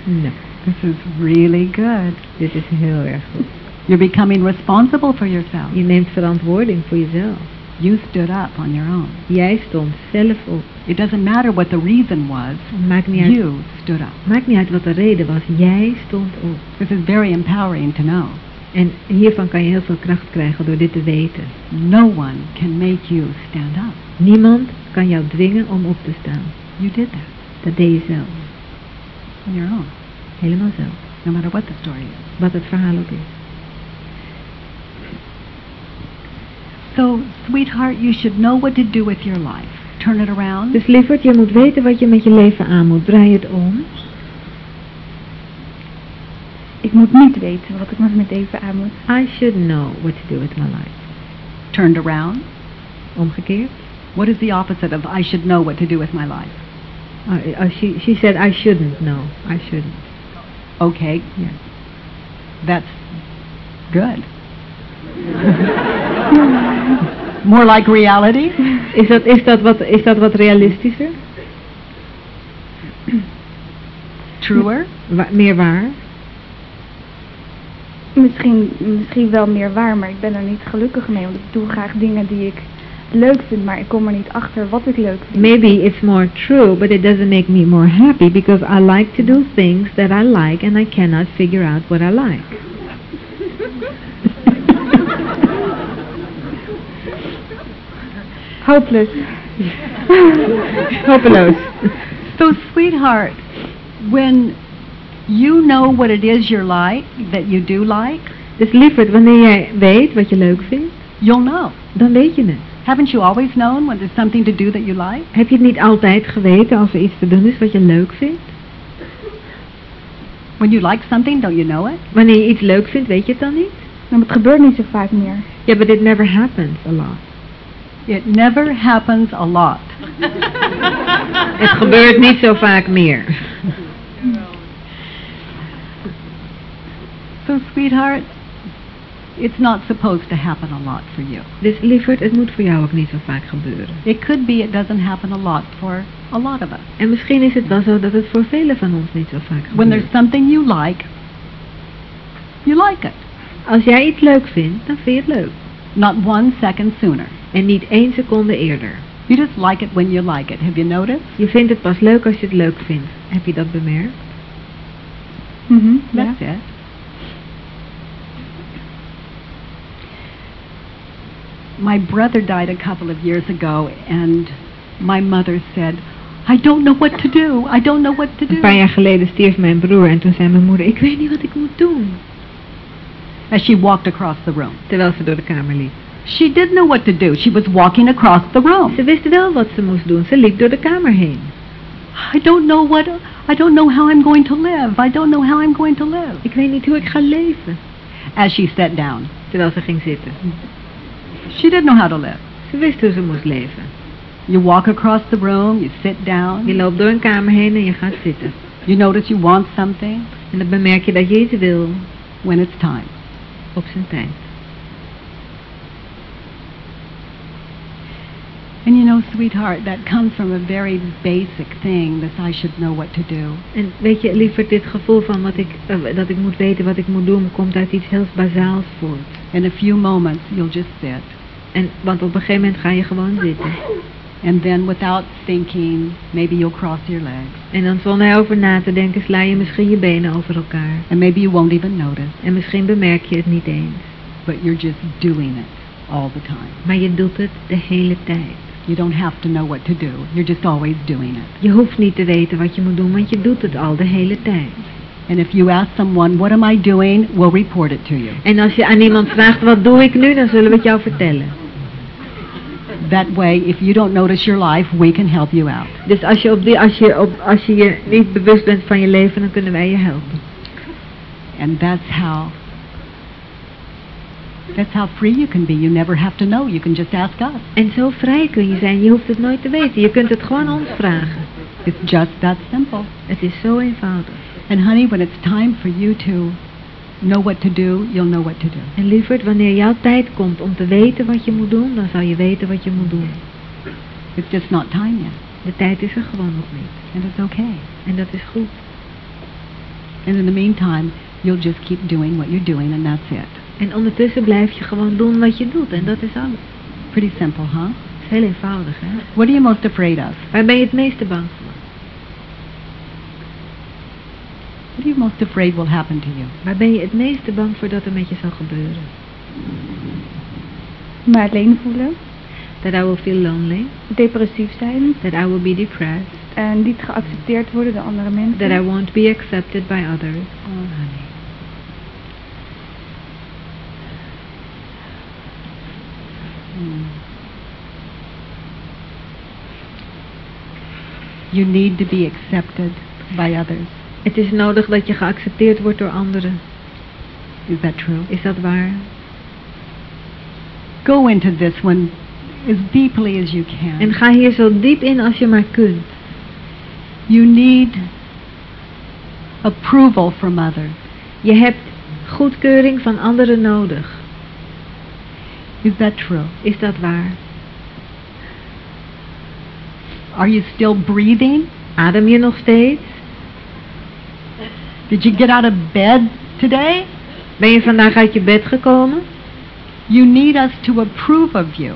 Nou, This is really good. dit is heel erg goed. You're becoming responsible for yourself. Je neemt verantwoording voor jezelf. You stood up on your own. Jij stond zelf op. It doesn't matter what the reason was. Maakt niet uit, You stood up. maakt niet uit wat de reden was. Jij stond op. This is very empowering to know. En hiervan kan je heel veel kracht krijgen door dit te weten. No one can make you stand up. Niemand kan jou dwingen om op te staan. You did that Dat deed je zelf. on your own, Helemaal zelf. no matter what the story is. Wat het verhaal ook is. So, sweetheart, you should know what to do with your life. Turn it around. Dus lieverd, je moet weten wat je met je leven aan moet. Draai het om. Ik moet niet weten wat ik met mijn leven aan moet. I should know what to do with my life. Turned around. Omgekeerd. What is the opposite of I should know what to do with my life? Uh, uh, she, she said I shouldn't know. I shouldn't. Okay, Yeah. that's good. More like reality? Is dat, is, dat wat, is dat wat realistischer? Truer? Wa- meer waar? Misschien, misschien wel meer waar, maar ik ben er niet gelukkig mee. Want ik doe graag dingen die ik leuk vind, maar ik kom er niet achter wat ik leuk vind. Maybe it's more true, but it doesn't make me more happy because I like to do things that I like and I cannot figure out what I like. Hopeless. Hopeloos. So, sweetheart, when you know what it is you're like, that you do like, Dus lieverd, wanneer jij weet wat je leuk vindt, you'll know. dan weet je het. Haven't you always known when there's something to do that you like? Heb je het niet altijd geweten als er iets te doen is wat je leuk vindt? When you like something, don't you know it? Wanneer je iets leuk vindt, weet je het dan niet? Maar het gebeurt niet zo vaak meer. Ja, but it never happens a lot. It never happens a lot. Het gebeurt niet zo vaak meer. So, sweetheart, it's not supposed to happen a lot for you. Dus lieverd, het moet voor jou ook niet zo vaak gebeuren. It could be it doesn't happen a lot for a lot of us. En misschien is het wel zo dat het voor velen van ons niet zo vaak When there's gebeurt. something you like, you like it. Als jij iets leuk vindt, dan vind je het leuk. Not one second sooner. En niet één seconde eerder. You just like it when you like it. Have you noticed? Je vindt het pas leuk als je het leuk vindt. Heb je dat bemerkt? Mhm, ja. That's it. My brother died a couple of years ago, and my mother said, I don't know what to do. I don't know what to do. Een paar jaar geleden stierf mijn broer en toen zei mijn moeder, ik weet niet wat ik moet doen. As she walked across the room. Terwijl ze door de kamer liep. She didn't know what to do. She was walking across the room. Ze wist wel wat ze moest doen. Ze liep door de kamer heen. I don't know what, I don't know how I'm going to live. I don't know how I'm going to live. Ik weet niet hoe ik ga leven. As she sat down. Terwijl ze ging zitten. She did know how to live. Ze wist hoe ze moest leven. You walk across the room, you sit down. Je loopt door een kamer heen en je gaat zitten. You notice you want something. En dan bemerk je dat je iets wil. When it's time. Op zijn tijd. And you know, sweetheart, that comes from a very basic thing, that I should know what to do. En weet je, liever dit gevoel van wat ik, uh, dat ik moet weten wat ik moet doen, komt uit iets heel bazaals voort. In a few moments, you'll just sit. En, want op een gegeven moment ga je gewoon zitten. And then without thinking, maybe you'll cross your legs. En dan zonder erover na te denken, sla je misschien je benen over elkaar. And maybe you won't even notice, En misschien bemerk je het niet eens. but you're just doing it all the time. Maar je doet het de hele tijd. You don't have to know what to do. You're just always doing it. Je hoeft niet te weten wat je moet doen, want je doet het al de hele tijd. And if you ask someone, what am I doing? We'll report it to you. En als je aan iemand vraagt, wat doe ik nu, dan zullen we het jou vertellen. That way, if you don't notice your life, we can help you out. Dus als je, op die, als, je op, als je je niet bewust bent van je leven, dan kunnen wij je helpen. And that's how that's how free you can be. You never have to know. You can just ask us. En zo vrij kun je zijn, je hoeft het nooit te weten. Je kunt het gewoon ons vragen. It's just that simple. Het is zo eenvoudig. And honey, when it's time for you to know what to do, you'll know what to do. En lieverd, wanneer jouw tijd komt om te weten wat je moet doen, dan zal je weten wat je moet doen. It's just not time yet. De tijd is er gewoon nog niet. And it's okay. En dat is goed. And in the meantime, you'll just keep doing what you're doing and that's it. En ondertussen blijf je gewoon doen wat je doet. En dat is alles. Pretty simple, huh? Het is heel eenvoudig, hè? What are you most afraid of? Waar ben je het meeste bang voor? What are you most afraid will happen to you? Waar ben je het meeste bang voor dat er met je zal gebeuren? Me alleen voelen, That I will feel lonely. depressief zijn That I will be depressed. en niet geaccepteerd worden door andere mensen. That I won't be accepted by others. Oh, honey. You need to be accepted by others. Het is nodig dat je geaccepteerd wordt door anderen. Is that true? Is dat waar? Go into this one as deeply as you can. En ga hier zo diep in als je maar kunt. you need approval from others. Je hebt goedkeuring van anderen nodig. Is that true? Is dat waar? Are you still breathing? Adem je nog steeds? Did you get out of bed today? Ben je vandaag uit je bed gekomen? You need us to approve of you.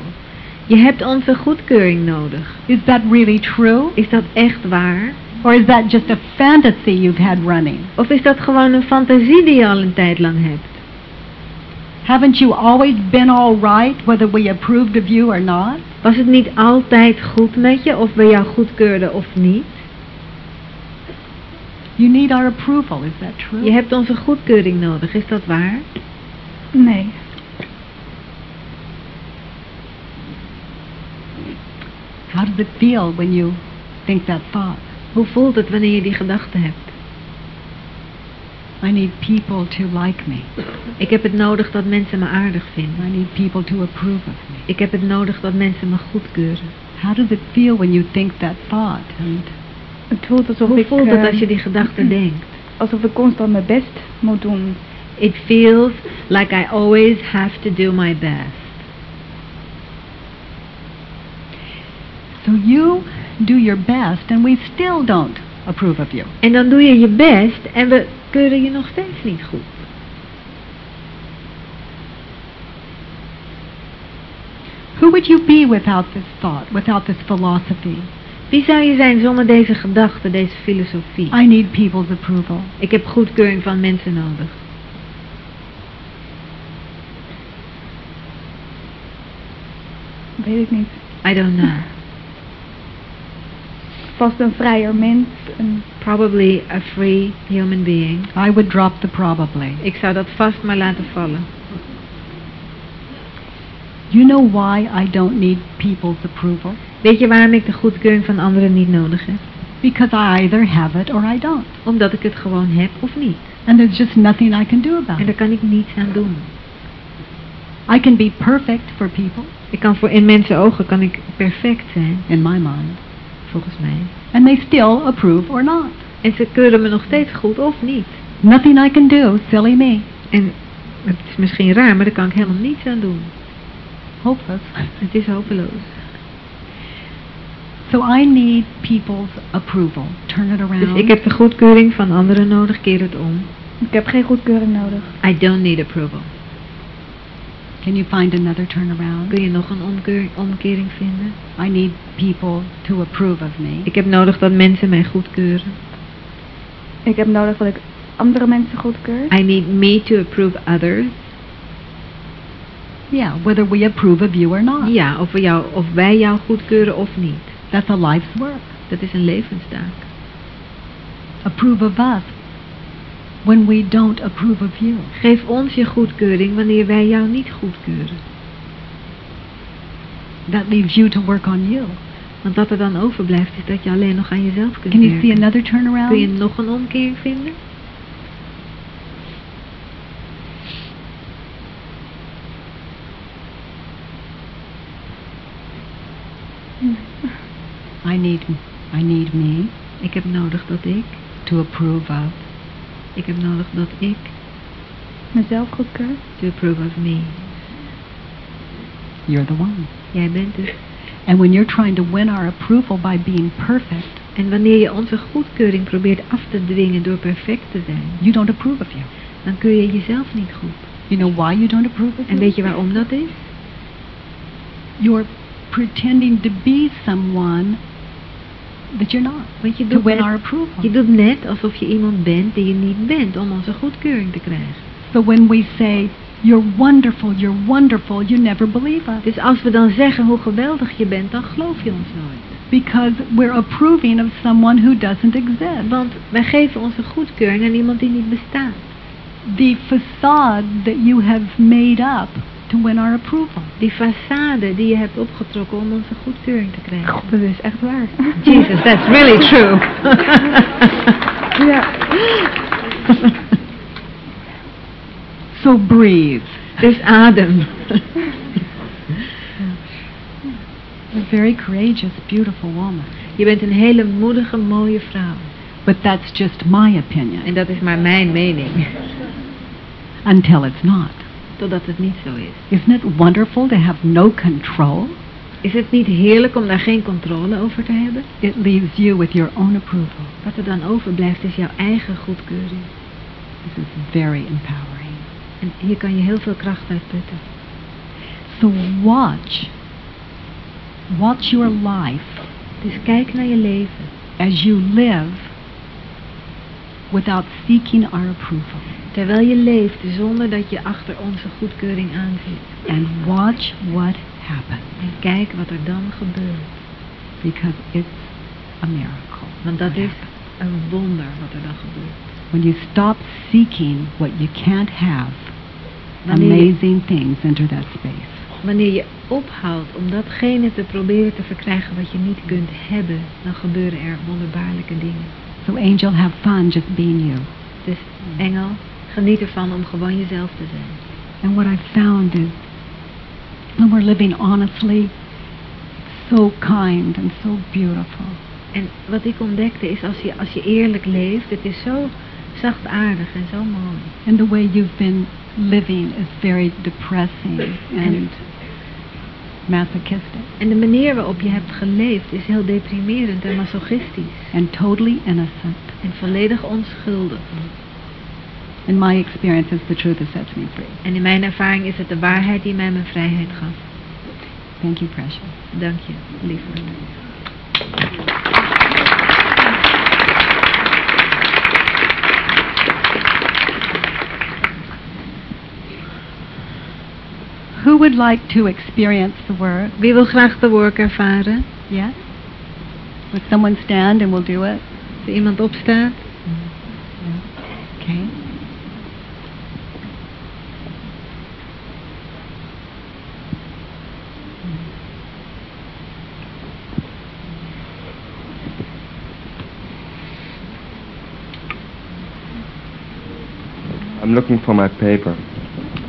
Je hebt onze goedkeuring nodig. Is that really true? Is dat echt waar? Or is that just a fantasy you've had running? Of is dat gewoon een fantasie die je al een tijd lang hebt? Haven't you always been all right whether we approved of you or not? Was het niet altijd goed met je of we jou goedkeurden of niet? You need our approval, is that true? Je hebt onze goedkeuring nodig, is dat waar? Nee. How does it feel when you think that thought? Hoe voelt het wanneer je die gedachte hebt? I need people to like me. Ik heb het nodig dat mensen me aardig vinden. I need people to approve of me. Ik heb het nodig dat mensen me goedkeuren. How does it feel when you think that thought? And Het voelt alsof Hoe ik, voelt het eh, als je die gedachte denkt? alsof ik constant mijn best moet doen. It feels like I always have to do my best. so you do your best and we still don't approve of you. En dan doe je je best en we keuren je nog steeds niet goed. Who would you be without this thought, without this philosophy? Wie zou je zijn zonder deze gedachte, deze filosofie? I need people's approval. Ik heb goedkeuring van mensen nodig. Weet ik niet. I don't know. Vast een vrijer mens. Een, Probably a free human being. I would drop the probably. Ik zou dat vast maar laten vallen. You know why I don't need people's approval? Weet je waarom ik de goedkeuring van anderen niet nodig heb? Because I either have it or I don't. Omdat ik het gewoon heb of niet. And there's just nothing I can do about En it. daar kan ik niets aan doen. I can be perfect for people, Ik kan voor in mensen ogen kan ik perfect zijn, in my mind, volgens mij. and they still approve or not. En ze keuren me nog steeds goed of niet. Nothing I can do, silly me. En het is misschien raar, maar daar kan ik helemaal niets aan doen. Hopeless. Het is hopeloos. So I need people's approval. Turn it around. Dus ik heb de goedkeuring van anderen nodig, keer het om. Ik heb geen goedkeuring nodig. I don't need approval. Can you find another turnaround? Kun je nog een omkeur, omkering vinden? I need people to approve of me. Ik heb nodig dat mensen mij goedkeuren. Ik heb nodig dat ik andere mensen goedkeur. I need me to approve others. Yeah, whether we approve of you or not. Ja, of, we jou, of wij jou goedkeuren of niet. That's a life's work. Dat is een levenstaak. Approve of us when we don't approve of you. Geef ons je goedkeuring wanneer wij jou niet goedkeuren. That leaves you to work on you. Want wat er dan overblijft is dat je alleen nog aan jezelf kunt Can you see another turnaround? Kun je nog een omkering vinden? I need I need me Ik heb nodig dat ik. to approve of. Ik heb nodig dat ik. Mezelf goedkeur. To approve of me. You're the one. Jij bent het. And when you're trying to win our approval by being perfect, En wanneer je onze goedkeuring probeert af te dwingen door perfect te zijn, you don't approve of you. dan kun je jezelf niet goed. You know why you don't approve of En weet je waarom dat is? You're pretending to be someone that you're not. Want je doet, net, our approval. je doet net alsof je iemand bent die je niet bent om onze goedkeuring te krijgen. So when we say, you're wonderful, you're wonderful, you never believe us. Dus als we dan zeggen hoe geweldig je bent, dan geloof je ons nooit. Because we're approving of someone who doesn't exist. Want wij geven onze goedkeuring aan iemand die niet bestaat. The facade that you have made up to win our approval. Die façade die je hebt opgetrokken om onze goedkeuring te krijgen. God, dat is echt waar. Jesus, that's really true. ja. So breathe. dus adem. A very courageous, beautiful woman. Je bent een hele moedige, mooie vrouw. But that's just my opinion. En dat is maar mijn mening. Until it's not. Totdat het niet zo is. Isn't it wonderful to have no control? Is het niet heerlijk om daar geen controle over te hebben? It leaves you with your own approval. Wat er dan overblijft is jouw eigen goedkeuring. This is very empowering. En hier kan je heel veel kracht uit putten. So watch. Watch your life Dus kijk naar je leven. as you live without seeking our approval. Terwijl je leeft zonder dat je achter onze goedkeuring aan zit. And watch what happens. En kijk wat er dan gebeurt. Because it's a miracle. Want dat is een wonder wat er dan gebeurt. When you stop seeking what you can't have, Wanneer je, amazing things enter that space. wanneer je ophoudt om datgene te proberen te verkrijgen wat je niet kunt hebben, dan gebeuren er wonderbaarlijke dingen. So angel, have fun just being you. Dus engel, geniet ervan om gewoon jezelf te zijn. And what I've found is when we're living honestly, so kind and so beautiful. En wat ik ontdekte is als je, als je eerlijk leeft, het is zo zachtaardig en zo mooi. And the way you've been living is very depressing and masochistic En de manier waarop je hebt geleefd is heel deprimerend en masochistisch. and totally innocent. En volledig onschuldig. In my experience, it's the truth that sets me free. En in mijn ervaring is het de waarheid die mij mijn vrijheid gaf. Thank you, precious. Dank je, lieverd. Who would like to experience the work? Wie wil graag de work ervaren? Yes? Would someone stand and we'll do it? Er iemand opstaat? Okay. I'm looking for my paper.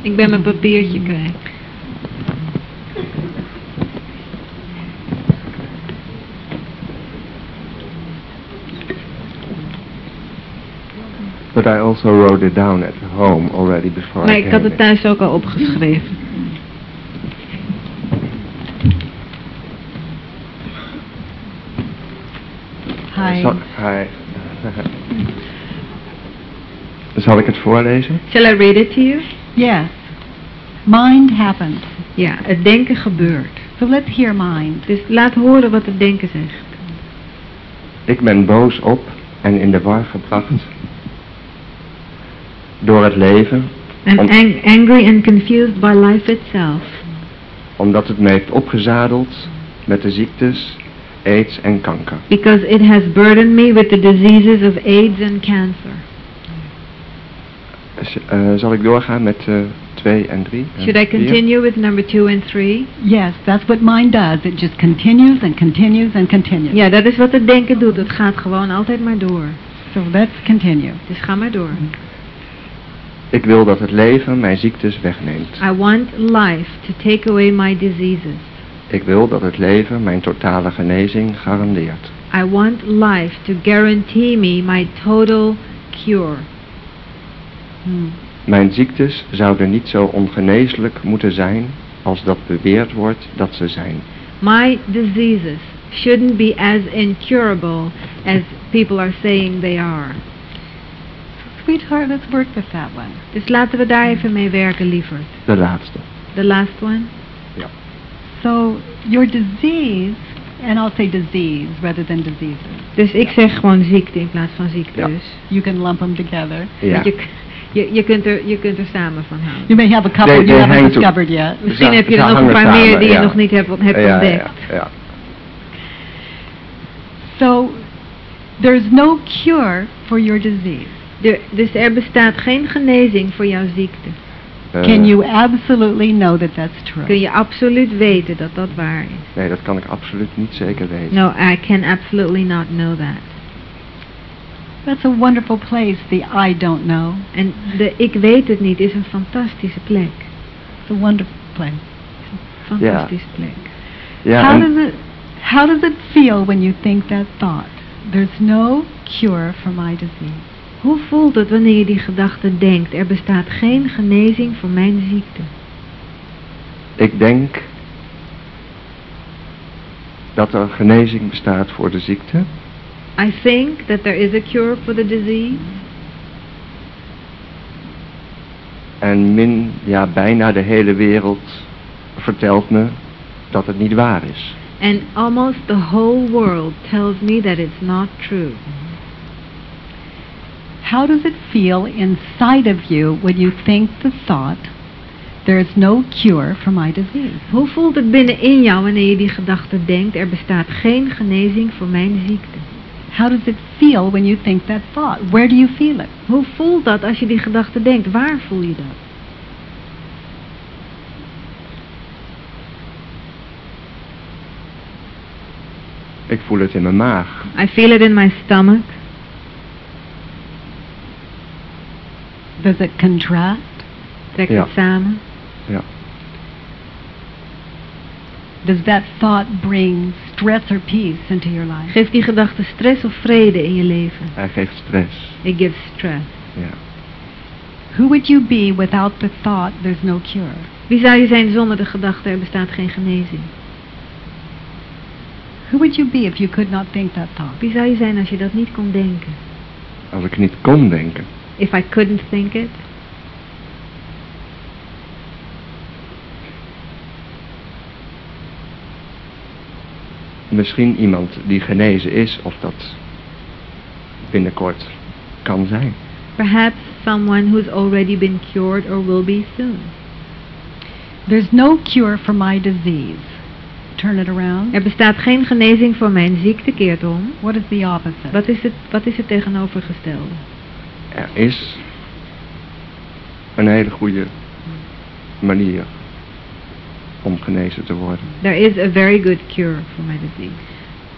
Ik ben mijn papiertje kwijt. But I also wrote it down at home already before Maar I ik had het thuis ook al opgeschreven. Hi. Zal, hi. Zal ik het voorlezen? Shall I read it to you? Yes. Mind happens. Ja, het denken gebeurt. So let's hear mind. Dus laat horen wat het denken zegt. Ik ben boos op en in de war gebracht door het leven, I'm Om- ang- angry and confused by life itself. omdat het mij heeft opgezadeld met de ziektes, aids en kanker. Because it has burdened me with the diseases of AIDS and cancer. S- eh, zal ik doorgaan met eh, twee en drie? en Should I continue with number two and three? Yes, that's what mind does. It just continues and continues and continues. Ja, dat is wat het denken doet. Het gaat gewoon altijd maar door. So let's continue. Dus ga maar door. Ik wil dat het leven mijn ziektes wegneemt. I want life to take away my diseases. Ik wil dat het leven mijn totale genezing garandeert. I want life to guarantee me my total cure. Hmm. Mijn ziektes zouden niet zo ongeneeslijk moeten zijn als dat beweerd wordt dat ze zijn. My diseases shouldn't be as incurable as people are saying they are. Sweetheart, let's work with that one. Dus laten we daar even mee werken, lieverd. De laatste. The last one. So your disease, and I'll say disease rather than diseases. Dus ik zeg gewoon ziekte in plaats van ziekte Ja. dus. You can lump them together. Ja. Je, je, kunt er, je kunt er samen van houden. You may have a couple They- you they haven't discovered yet. Misschien Ze- heb je er nog een paar meer die je nog niet hebt, hebt ontdekt. ja, ja. So there's no cure for your disease. Er- dus er bestaat geen genezing voor jouw ziekte. Eh, Can you absolutely know that that's true? Kun je absoluut weten dat dat waar is? Nee, dat kan ik absoluut niet zeker weten. No, I can absolutely not know that. That's a wonderful place, the I don't know. En de ik weet het niet is een fantastische plek. It's a wonderful place. Fantastische plek. Ja, how does it how does it feel when you think that thought? There's no cure for my disease. Hoe voelt het wanneer je die gedachte denkt? Er bestaat geen genezing voor mijn ziekte. ik denk dat er genezing bestaat voor de ziekte. I think that there is a cure for the disease. En min, ja, bijna de hele wereld vertelt me dat het niet waar is. And almost the whole world tells me that it's not true. How does it feel inside of you when you think the thought there is no cure for my disease? Hoe voelt het binnenin jou wanneer je die gedachte denkt? Er bestaat geen genezing voor mijn ziekte. How does it feel when you think that thought? Where do you feel it? Hoe voelt dat als je die gedachte denkt? Waar voel je dat? Ik voel het in mijn maag. I feel it in my stomach. Does it contract? Trek Ja. het samen. Ja. Does that thought bring stress or peace into your life? Geeft die gedachte stress of vrede in je leven? Hij geeft stress. It gives stress. Ja. Who would you be without the thought there's no cure? Wie zou je zijn zonder de gedachte er bestaat geen genezing? Who would you be if you could not think that thought? Wie zou je zijn als je dat niet kon denken? Als ik niet kon denken. If I couldn't think it, Misschien iemand die genezen is of dat binnenkort kan zijn. perhaps someone who's already been cured or will be soon. There's no cure for my disease. Turn it around. Er bestaat geen genezing voor mijn ziekte, keert om. What is the opposite? Wat is het, wat is het tegenovergestelde? Er is een hele goede manier om genezen te worden. There is a very good cure for my disease.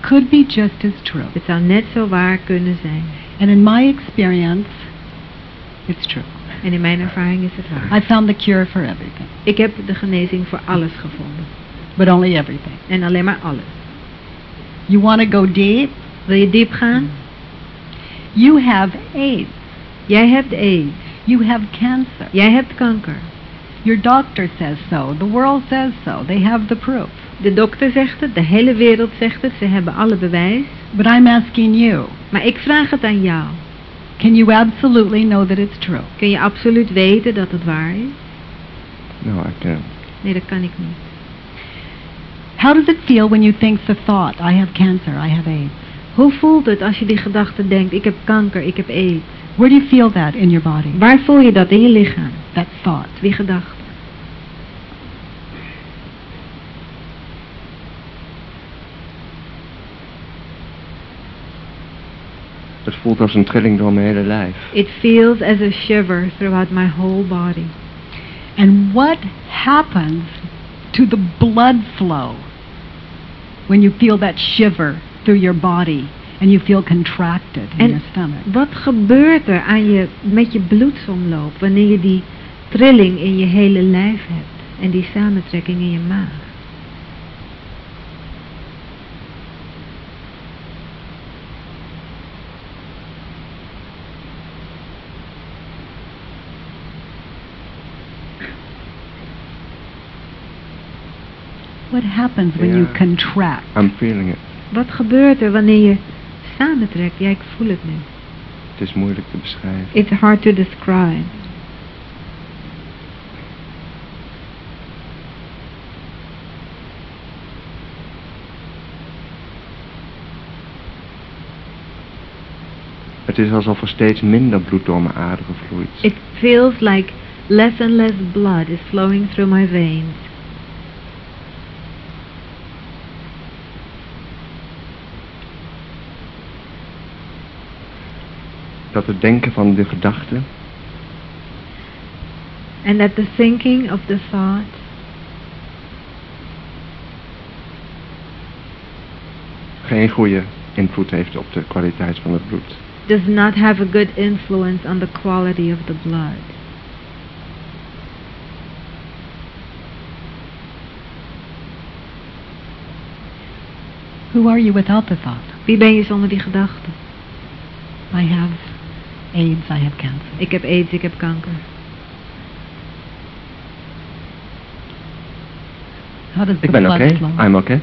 Could be just as true. Het zou net zo waar kunnen zijn. And in my experience, it's true. En in mijn ervaring is het waar. I found the cure for everything, Ik heb de genezing voor alles gevonden. but only everything. En alleen maar alles. You want to go deep? Wil je diep gaan? You have AIDS. Jij hebt AIDS. You have cancer. Jij hebt kanker. Your doctor says so. The world says so. They have the proof. De dokter zegt het, de hele wereld zegt het, ze hebben alle bewijs. But I'm asking you, Maar ik vraag het aan jou. can you absolutely know that it's true? Kun je absoluut weten dat het waar is? No, I can't. Nee, dat kan ik niet. How does it feel when you think the thought, I have cancer, I have AIDS? Hoe voelt het als je die gedachte denkt, ik heb kanker, ik heb aids? Where do you feel that in your body? Waar voel je dat in je lichaam? That thought. Die gedachte. Het voelt als een trilling door mijn hele lijf. It feels as a shiver throughout my whole body. And what happens to the blood flow when you feel that shiver through your body and you feel contracted in En your stomach? wat gebeurt er aan je, met je bloedsomloop wanneer je die trilling in je hele lijf hebt en die samentrekking in je maag? What happens when you contract? I'm feeling it. Wat gebeurt er wanneer je samentrekt? Ja, ik voel het nu. Het is moeilijk te beschrijven. It's hard to describe. Het is alsof er steeds minder bloed door mijn aderen vloeit. It feels like less and less blood is flowing through my veins. Dat het denken van de gedachte And that the thinking of the thought geen goede invloed heeft op de kwaliteit van het bloed. Does not have a good influence on the quality of the blood. Who are you without the thought? Wie ben je zonder die gedachte? I have AIDS, I have cancer. Ik heb aids, ik heb kanker. How does the Ik ben oké. blood flow? I'm oké.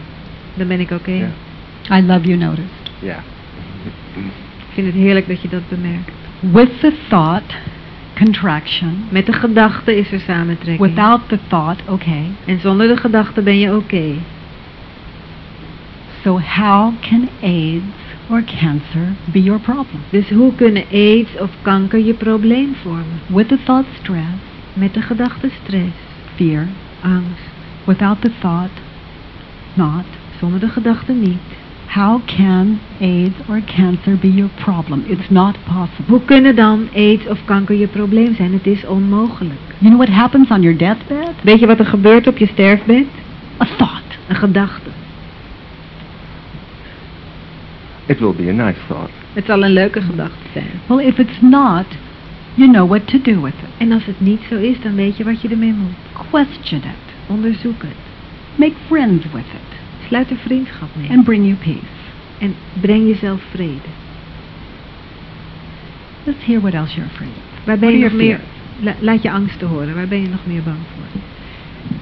Dan ben ik oké. Ja. I love you notice. Ja. Ik vind het heerlijk dat je dat bemerkt. With the thought, contraction. Met de gedachte is er samentrekking. Without the thought, okay. En zonder de gedachte ben je oké. So how can AIDS or cancer be your problem? Dus hoe kunnen aids of kanker je probleem vormen? With the thought, stress, Met de gedachte stress, fear. angst. Without the thought, not. Zonder de gedachte niet. How can AIDS or cancer be your problem? It's not possible. Hoe kunnen dan aids of kanker je probleem zijn? Het is onmogelijk. You know what happens on your deathbed? Weet je wat er gebeurt op je sterfbed? A thought. Een gedachte. It will be a nice thought. Het zal een leuke gedachte zijn. Well, if it's not, you know what to do with it. En als het niet zo is, dan weet je wat je ermee moet. Question it. Onderzoek het. Make friends with it. Sluit vriendschap mee. And bring you peace. En breng jezelf vrede. Let's hear what else you're afraid of. Waar ben je nog meer... La- laat je angsten horen. Waar ben je nog meer bang voor?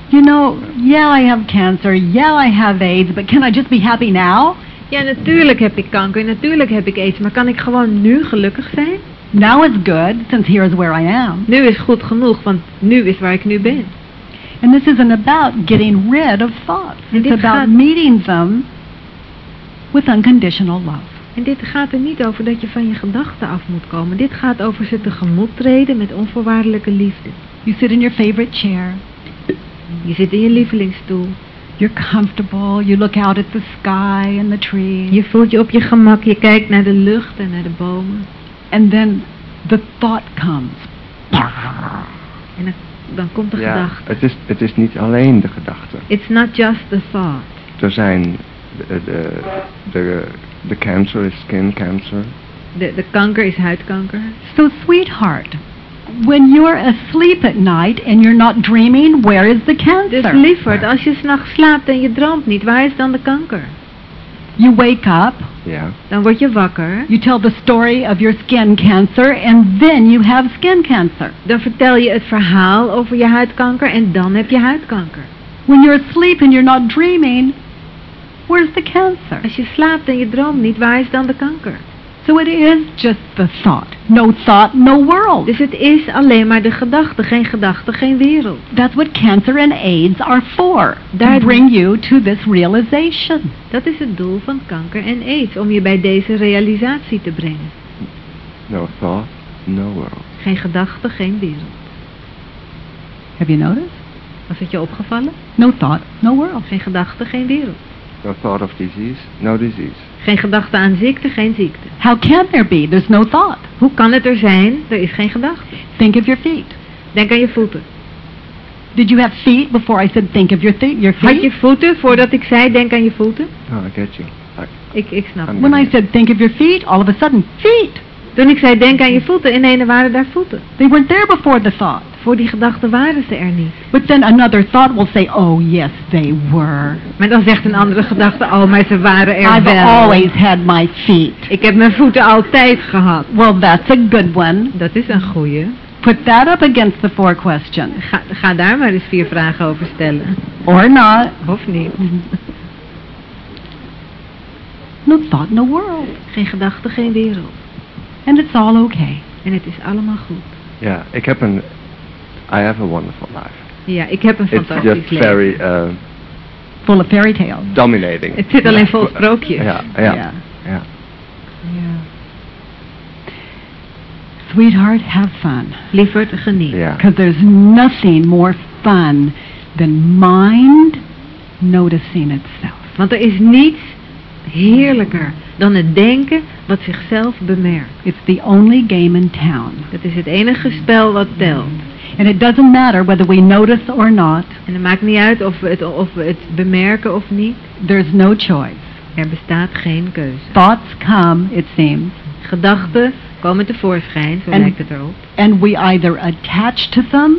You know, yeah, I have cancer. Yeah, I have AIDS. But can I just be happy now? Ja, natuurlijk heb ik kanker. Natuurlijk heb ik aids. Maar kan ik gewoon nu gelukkig zijn? Now is good, since here is where I am. Nu is goed genoeg, want nu is waar ik nu ben. And this isn't about getting rid of thoughts. It's about gaat- meeting them with unconditional love. En dit gaat er niet over dat je van je gedachten af moet komen. Dit gaat over ze tegemoet treden met onvoorwaardelijke liefde. You sit in your favorite chair. Je zit in je lievelingsstoel. You're comfortable. You look out at the sky and the trees. Je voelt je op je gemak. Je kijkt naar de lucht en naar de bomen. and then the thought comes. En dan, dan komt de Ja, gedachte. het is, het is niet alleen de gedachte. It's not just the thought. Er zijn de, de, de, de cancer is skin cancer. De, de kanker is huidkanker. So, sweetheart, when you're asleep at night and you're not dreaming, where is the Dus cancer? lieverd, als je s'nachts slaapt en je droomt niet, waar is dan de kanker? You wake up, Ja. Dan word je wakker. you tell the story of your skin cancer, and then you have skin cancer. Dan vertel je het verhaal over je huidkanker en dan heb je huidkanker. When you're asleep and you're not dreaming, where's the cancer? Als je slaapt en je droomt niet, waar is dan de kanker? So it is just the thought. No thought, no world. Dus het is alleen maar de gedachte, geen gedachte, geen wereld. That's what cancer and AIDS are for. Daar- To bring you to this realization. Dat is het doel van kanker en aids, om je bij deze realisatie te brengen. No thought, no world. Geen gedachte, geen wereld. Have you noticed? Was het je opgevallen? No thought, no world. Geen gedachte, geen wereld. No thought of disease, no disease. Geen gedachte aan ziekte, geen ziekte. How can there be? There's no thought. Hoe kan het er zijn? Er is geen gedachte. Think of your feet. Denk aan je voeten. Did you have feet before I said think of your, th- your Had je feet? voeten voordat ik zei denk aan je voeten? No, I get you. I, Ik, ik snap. I'm- When I said think of your feet, all of a sudden, feet. Toen ik zei denk aan je voeten, ineens waren daar voeten. They weren't there before the thought. Voor die gedachten waren ze er niet. But then another thought will say, oh yes, they were. Maar dan zegt een andere gedachte, oh maar ze waren er I've wel. always had my feet. Ik heb mijn voeten altijd gehad. Well, that's a good one. Dat is een goeie. Put that up against the four questions. Ga, ga daar maar eens vier vragen over stellen. Or not. Of niet. No thought, no world. Geen gedachte, geen wereld. And it's all okay. En het is allemaal goed. ja, ik heb een... I have a wonderful life. Ja, ik heb een It's fantastisch just leven. very uh, Full of fairy tales. dominating. Het zit alleen vol sprookjes. Ja, ja, Yeah. ja. Sweetheart, have fun. Lieverd, geniet. ja. Because there's nothing more fun than mind noticing itself. Want er is niets heerlijker dan het denken wat zichzelf bemerkt. It's the only game in town. Dat is het enige spel wat telt. And it doesn't matter whether we notice or not. En het maakt niet uit of we het, of we het bemerken of niet. There's no choice. Er bestaat geen keuze. Thoughts come, it seems, Gedachten komen tevoorschijn, zo En- lijkt het erop. and we either attach to them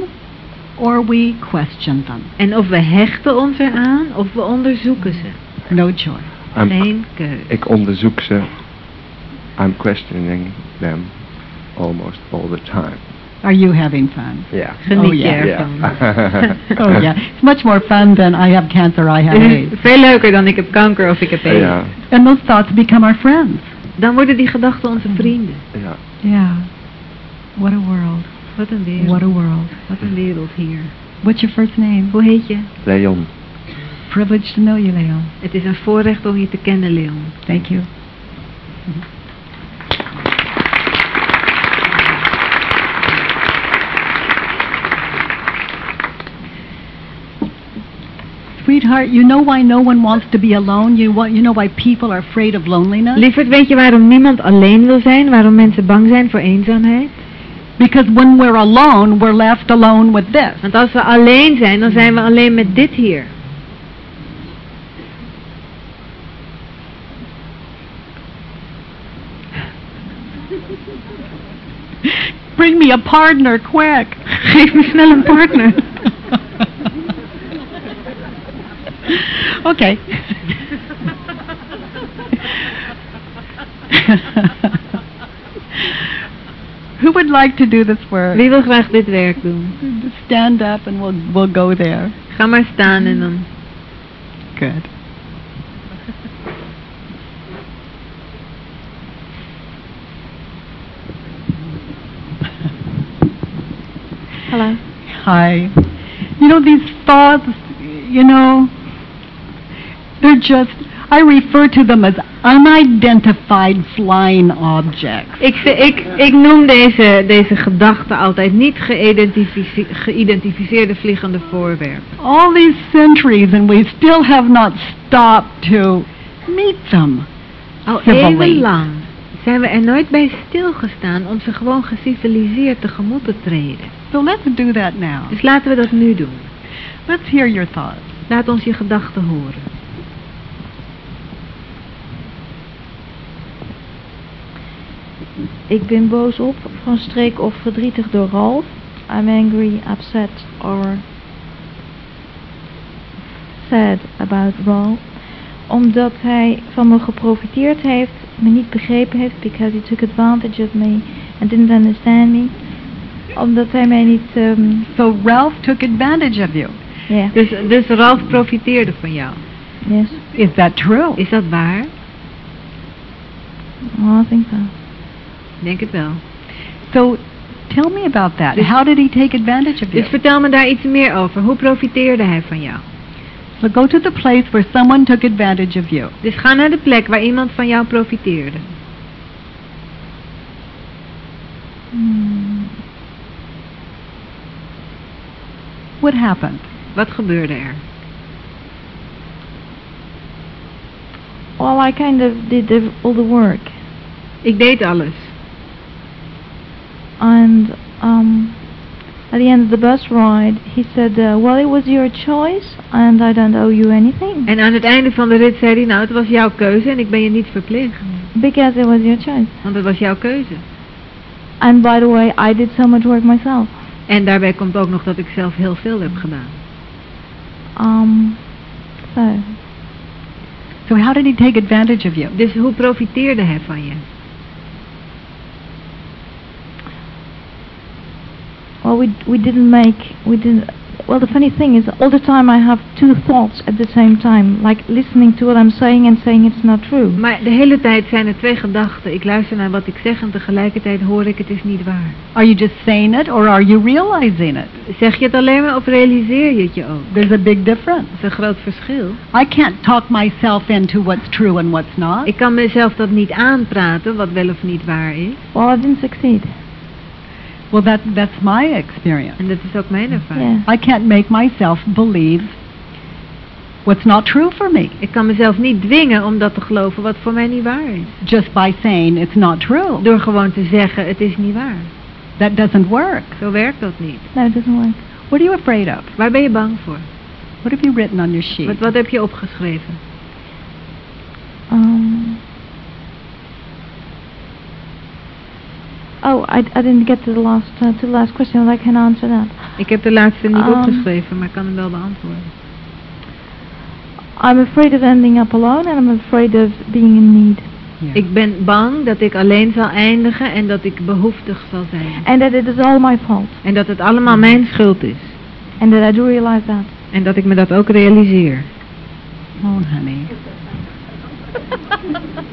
or we question them. En of we hechten ons eraan of we onderzoeken ze. No choice. I'm- Geen keuze. ik onderzoek ze. I'm questioning them almost all the time. Are you having fun? Ja. Geniet Oh, je ja. ervan. Oh yeah, it's much more fun than I have cancer, I have Het AIDS. is veel leuker dan ik heb kanker of ik heb aids. And those thoughts become our friends. Dan worden die gedachten onze vrienden. ja. Yeah. What a world. Wat een wereld. What a world. Wat een wereld hier. What's your first name? Hoe heet je? Leon. Privileged to know you, Leon. Het is een voorrecht om je te kennen, Leon. Thank you. Sweetheart, you know why no one wants to be alone? You, you know why people are afraid of loneliness? Lieverd, weet je waarom niemand alleen wil zijn? Waarom mensen bang zijn voor eenzaamheid? Because when we're alone, we're left alone with this. Want als we alleen zijn, dan zijn we alleen met dit hier. Bring me a partner, quick. Geef me snel een partner. okay. Who would like to do this work? Wie wil graag dit werk doen? Stand up and we'll we'll go there. Ga maar staan en dan... Good. Hello. Hi. You know these thoughts, you know, they're just I refer to them as unidentified flying objects. Ik, ik, ik noem deze, deze gedachten altijd niet geïdentifice- geïdentificeerde vliegende voorwerpen. All these centuries and we still have not stopped to meet them. Al eeuwenlang zijn we er nooit bij stilgestaan om ze gewoon geciviliseerd tegemoet te treden. So let's do that now. Dus laten we dat nu doen. Let's hear your thoughts. Laat ons je gedachten horen. Ik ben boos op, van streek of verdrietig door Ralph. I'm angry, upset or sad about Ralph. Omdat hij van me geprofiteerd heeft, me niet begrepen heeft, because he took advantage of me and didn't understand me. Omdat hij mij niet, ehm So Ralph took advantage of you. ja. Dus, dus Ralf profiteerde van jou. Yes. Is that true? Is dat waar? Well, I think so. Ik Denk het wel. So tell me about that. Dus- How did he take advantage of you? Dus vertel me daar iets meer over. Hoe profiteerde hij van jou? So go to the place where someone took advantage of you. Dus ga naar de plek waar iemand van jou profiteerde. Hmm. What happened? Wat gebeurde er? Well, I kind of did the, all the work, Ik deed alles. And um, at the end of the bus ride, he said, uh, "Well, it was your choice, and I don't owe you anything En aan het einde van de rit zei hij, nou het was jouw keuze en ik ben je niet verplicht. because it was your choice." Want het was jouw keuze. And by the way, I did so much work myself. En daarbij komt ook nog dat ik zelf heel veel heb gedaan. Um, so So how did he take advantage of you? Dus hoe profiteerde hij van je? Well, we we didn't make we didn't. Well, the funny thing is, all the time I have two thoughts at the same time, like listening to what I'm saying and saying it's not true. Maar de hele tijd zijn er twee gedachten. Ik luister naar wat ik zeg en tegelijkertijd hoor ik het is niet waar. Are you just saying it or are you realizing it? Zeg je het alleen maar of realiseer je het je ook? There's a big difference. Dat is een groot verschil. I can't talk myself into what's true and what's not. Ik kan mezelf dat niet aanpraten wat wel of niet waar is. Well, I didn't succeed. Well, that that's my experience. En dat is ook mijn ervaring. Yeah. I can't make myself believe what's not true for me Ik kan mezelf niet dwingen om dat te geloven wat voor mij niet waar is. just by saying it's not true. Door gewoon te zeggen het is niet waar. That doesn't work. Zo werkt dat niet. No, it doesn't work. What are you afraid of? Waar ben je bang voor? What have you written on your sheet? Wat, wat heb je opgeschreven? Um. Oh, I, I didn't get to the last uh, to the last question. I can answer that. Ik heb de laatste niet Um. opgeschreven, maar ik kan hem wel beantwoorden. I'm afraid of ending up alone, and I'm afraid of being in need. Ik ben bang dat ik alleen zal eindigen en dat ik behoeftig zal zijn. and that it is all my fault, En dat het allemaal mijn schuld is. and that I do realize that. En dat ik me dat ook realiseer. Oh, honey.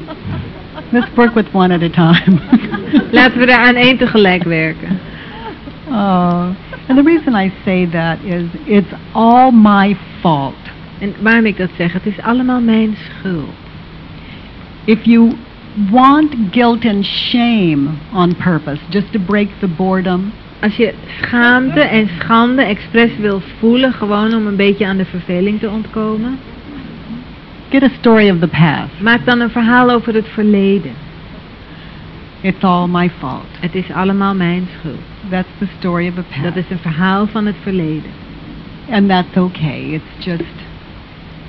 Let's work with one at a time. Laten we daar aan één tegelijk werken. oh, and the reason I say that is it's all my fault. En waarom ik dat zeg, het is allemaal mijn schuld. If you want guilt and shame on purpose, just to break the boredom, Als je schaamte en schande expres wil voelen, gewoon om een beetje aan de verveling te ontkomen, get a story of the past. maak dan een verhaal over het verleden. It's all my fault. Het is allemaal mijn schuld. That's the story of the past. Dat is een verhaal van het verleden. And that's okay. It's just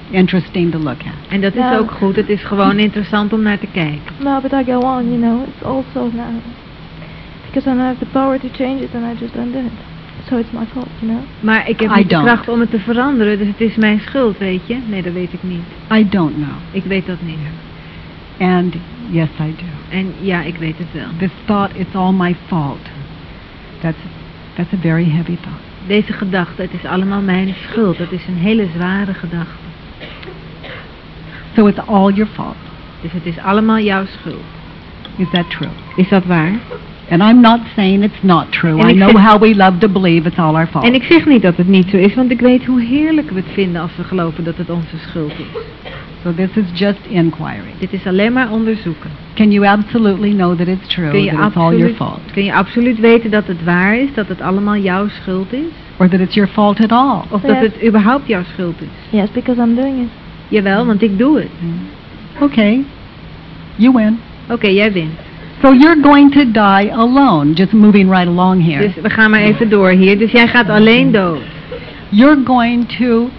interesting to look at. En dat is ook goed, het is gewoon interessant om naar te kijken. No, but I go on. You know, it's also now because I don't have the power to change it, and I just don't do it. So it's my fault, you know. Maar ik heb I niet de don't. kracht om het te veranderen, dus het is mijn schuld, weet je? Nee, dat weet ik niet. I don't know. Ik weet dat niet. And yes, I do. En ja, ik weet het wel. This thought, it's all my fault. That's that's a very heavy thought. Deze gedachte, het is allemaal mijn schuld. Dat is een hele zware gedachte. So it's all your fault. Dus het is allemaal jouw schuld. Is that true? Is dat waar? And I'm not saying it's not true. En I ik know zeg- how we love to believe it's all our fault. En ik zeg niet dat het niet zo is, want ik weet hoe heerlijk we het vinden als we geloven dat het onze schuld is. So this is just inquiry. Dit is alleen maar onderzoeken. Can you absolutely know that it's true, Kun je, that it's all your absoluut, fault, kun je absoluut weten dat het waar is, dat het allemaal jouw schuld is? or that it's your fault at all? Of dat het überhaupt jouw schuld is? Yes, because I'm doing it. Jawel, want ik doe het. Okay, you win. Oké, jij wint. So you're going to die alone. Just moving right along here. Dus we gaan maar even door hier. Dus jij gaat alleen dood. You're going to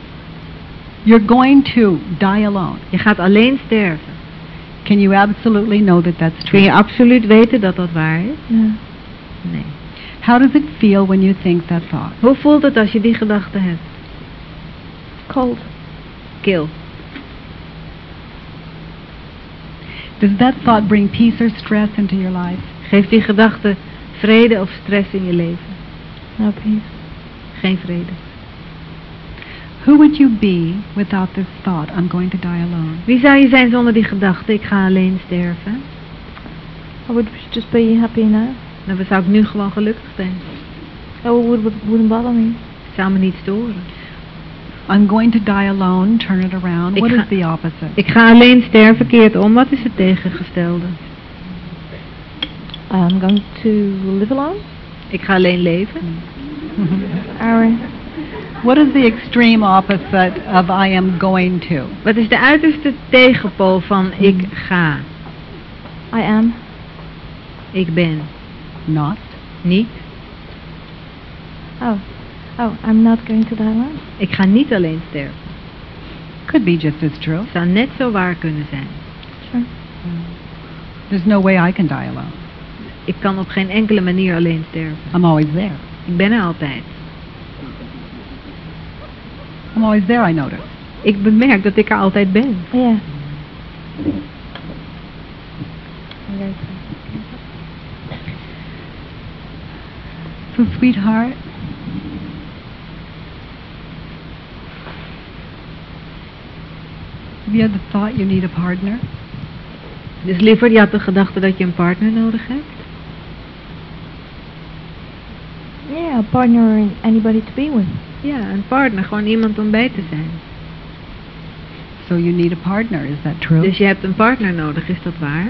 you're going to die alone. Je gaat alleen sterven. Can you absolutely know that that's Kun true? je absoluut weten dat dat waar is? Yeah. Nee. How does it feel when you think that thought? Hoe voelt het als je die gedachte hebt? Cold. Kil. Does that thought bring peace or stress into your life? Geeft die gedachte vrede of stress in je leven? No peace. Geen vrede. Who would you be without this thought, I'm going to die alone? Wie zou je zijn zonder die gedachte, ik ga alleen sterven? I would just be happy now. Dan zou ik nu gewoon gelukkig zijn. Oh, it would, would, wouldn't bother me. Het zou me niet storen. I'm going to die alone, turn it around. Ik What ga- is the opposite? Ik ga alleen sterven, keert om. Wat is het tegengestelde? I'm going to live alone. Ik ga alleen leven. Our, What is the extreme opposite of I am going to? Wat is de uiterste tegenpool van ik ga? I am. Ik ben. Not. Niet. Oh. Oh, I'm not going to die alone. Ik ga niet alleen sterven. Could be just as true. Het zou net zo waar kunnen zijn. Sure. There's no way I can die alone. Ik kan op geen enkele manier alleen sterven. I'm always there. Ik ben er altijd. I'm always there, I notice. Ik bemerk dat ik er altijd ben. Yeah. So, sweetheart, have you had the thought you need a partner? Dus liever, je had de gedachte dat je een partner nodig hebt. Yeah, a partner and anybody to be with. Ja, een partner. Gewoon iemand om bij te zijn. So you need a partner, is that true? Dus je hebt een partner nodig, is dat waar?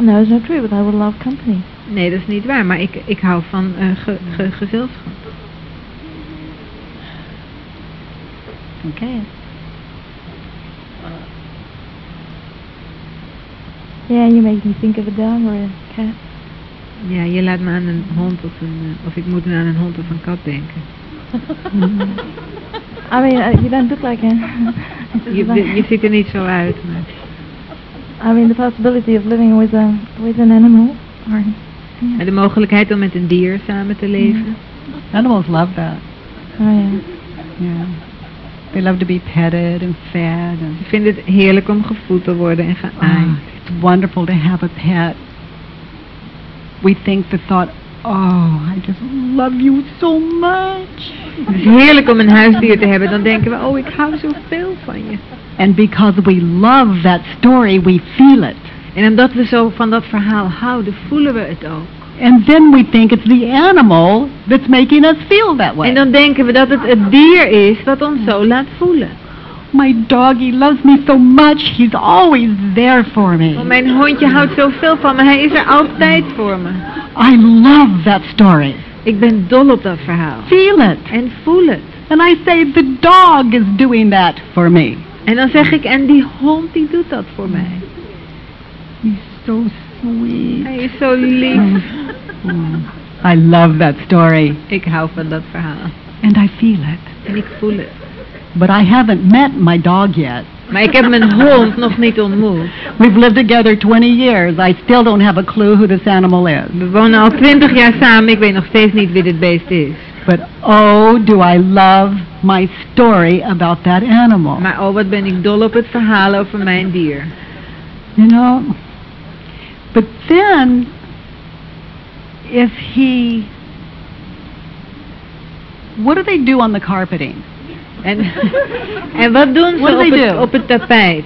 No, it's not true, but I would love company. Nee, dat is niet waar. Maar ik, ik hou van eh, ge- ge- gezelschap. Okay. Yeah, you make me think of a dog or a cat. Ja, je laat me aan een hond of een... eh, of ik moet aan een hond of een kat denken. I mean, uh, you don't look like a. Je, je ziet er niet zo uit, maar... I mean, the possibility of living with a with an animal. Or, Maar de mogelijkheid om met een dier samen te leven. Animals love that. oh yeah. Yeah. They love to be petted and fed and Ik vind het heerlijk om gevoed te worden en geaaid. Ah, it's wonderful to have a pet. We think the thought, oh, I just love you so much. Het is heerlijk om een huisdier te hebben. Dan denken we, oh, ik hou zoveel van je. And because we love that story, we feel it. En omdat we zo van dat verhaal houden, voelen we het ook. And then we think it's the animal that's making us feel that way. En dan denken we dat het het dier is wat ons zo laat voelen. My doggy loves me so much. He's always there for me. Want mijn hondje houdt zoveel van me, hij is er altijd voor me. I love that story. Ik ben dol op dat verhaal. Feel it. En voel het. And I say, the dog is doing that for me. En dan zeg ik, en die hond die doet dat voor mij. He's so sweet. Hij is zo lief. Mm. I love that story. Ik hou van dat verhaal. And I feel it. En ik voel het. But I haven't met my dog yet. Maar ik heb mijn hond nog niet ontmoet. We've lived together 20 years. I still don't have a clue who this animal is. We wonen al twintig jaar samen, ik weet nog steeds niet wie dit beest is. But oh, do I love my story about that animal. Maar oh, wat ben ik dol op het verhaal over mijn dier. You know? But then, if he. What do they do on the carpeting? En, en wat doen What ze do op het, op het tapijt?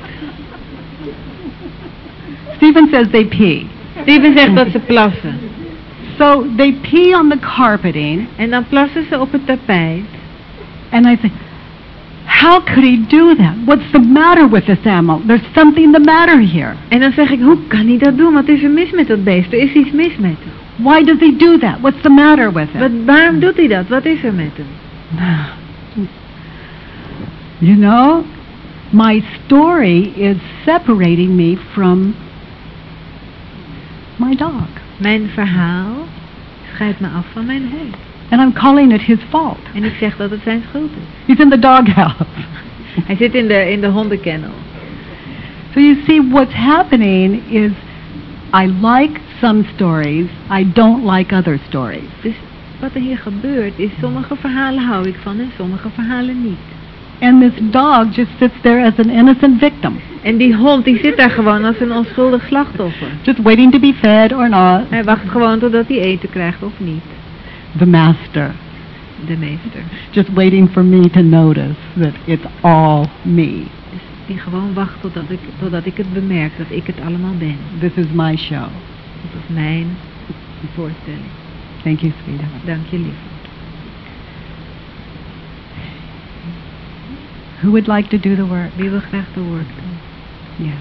Stephen says they pee. Steven zegt dat ze plassen. So they pee on the carpeting, En dan plassen ze op het tapijt. and I think, how could he do that? What's the matter with this animal? There's something the matter here. En dan zeg ik, hoe kan hij dat doen? Wat is er mis met dat beest? Er is iets mis met hem. Why does he do that? What's the matter with Wat, it? waarom doet hij dat? Wat is er met hem? You know, my story is separating me from my dog. Mijn verhaal scheidt me af van mijn hond. And I'm calling it his fault. En ik zeg dat het zijn schuld is. He's in the doghouse. Hij zit in de, in de hondenkennel. So you see, what's happening is I like some stories, I don't like other stories. Dus wat er hier gebeurt is, sommige verhalen hou ik van en sommige verhalen niet. And this dog just sits there as an innocent victim, En die hond die zit daar gewoon als een onschuldig slachtoffer. just waiting to be fed or not. Hij wacht gewoon totdat hij eten krijgt of niet. The master de meester. just waiting for me to notice that it's all me. Dus die gewoon wacht totdat ik, totdat ik het bemerk, dat ik het allemaal ben. This is my show. Dat is mijn voorstelling. Thank you, sweetheart. Dank je lief. Who would like to do the work? Wie wil graag de work doen? Yes.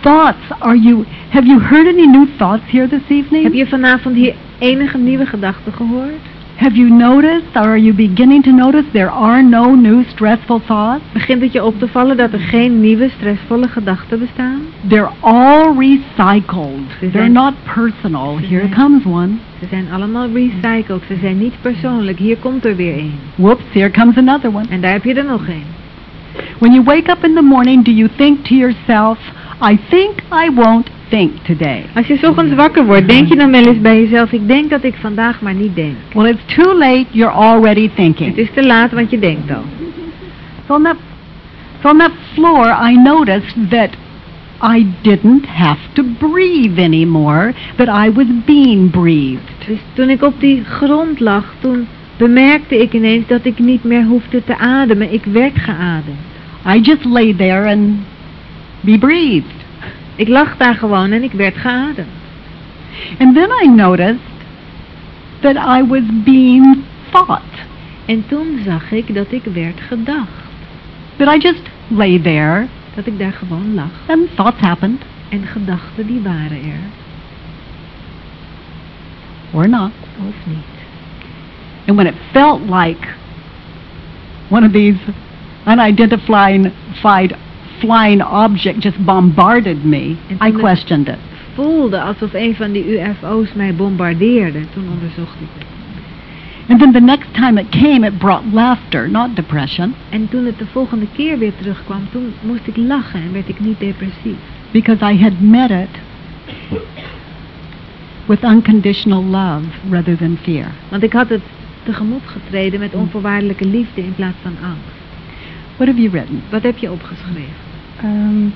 Thoughts, are you, have you heard any new thoughts here this evening? Heb je vanavond hier enige nieuwe gedachten gehoord? Have you noticed, or are you beginning to notice, there are no new stressful thoughts? Begint het je op te vallen dat er geen nieuwe stressvolle gedachten bestaan? They're all recycled. Ze They're zijn- not personal. Ze Here zijn- comes one. Ze zijn allemaal recycled, ze zijn niet persoonlijk. Hier komt er weer één. Whoops, here comes another one. En daar heb je er nog één. When you wake up in the morning, do you think to yourself, I think I won't think today? Als je ochtends wakker wordt, denk je dan wel eens bij jezelf, ik denk dat ik vandaag maar niet denk. Well, it's too late. You're already Het thinking. is te laat, want je denkt al. So on that, on that floor, I noticed that I didn't have to breathe anymore, that I was being breathed. Dus toen ik op die grond lag, toen bemerkte ik ineens dat ik niet meer hoefde te ademen. Ik werd geademd. I just lay there and be breathed. Ik lag daar gewoon en ik werd geademd. And then I noticed that I was being thought, En toen zag ik dat ik werd gedacht. that I just lay there Dat ik daar gewoon lag. and thoughts happened, En gedachten die waren er. or not. Of niet. And when it felt like one of these unidentified fied flying object just bombarded me, I questioned it. Voelde alsof een van die UFO's mij bombardeerde. Toen onderzocht ik het. And then the next time it came, it brought laughter, not depression, En toen het de volgende keer weer terugkwam, toen moest ik lachen en werd ik niet depressief. because I had met it with unconditional love rather than fear. Want ik had het tegemoet getreden met onvoorwaardelijke liefde in plaats van angst. What have you written? Wat heb je opgeschreven? Um,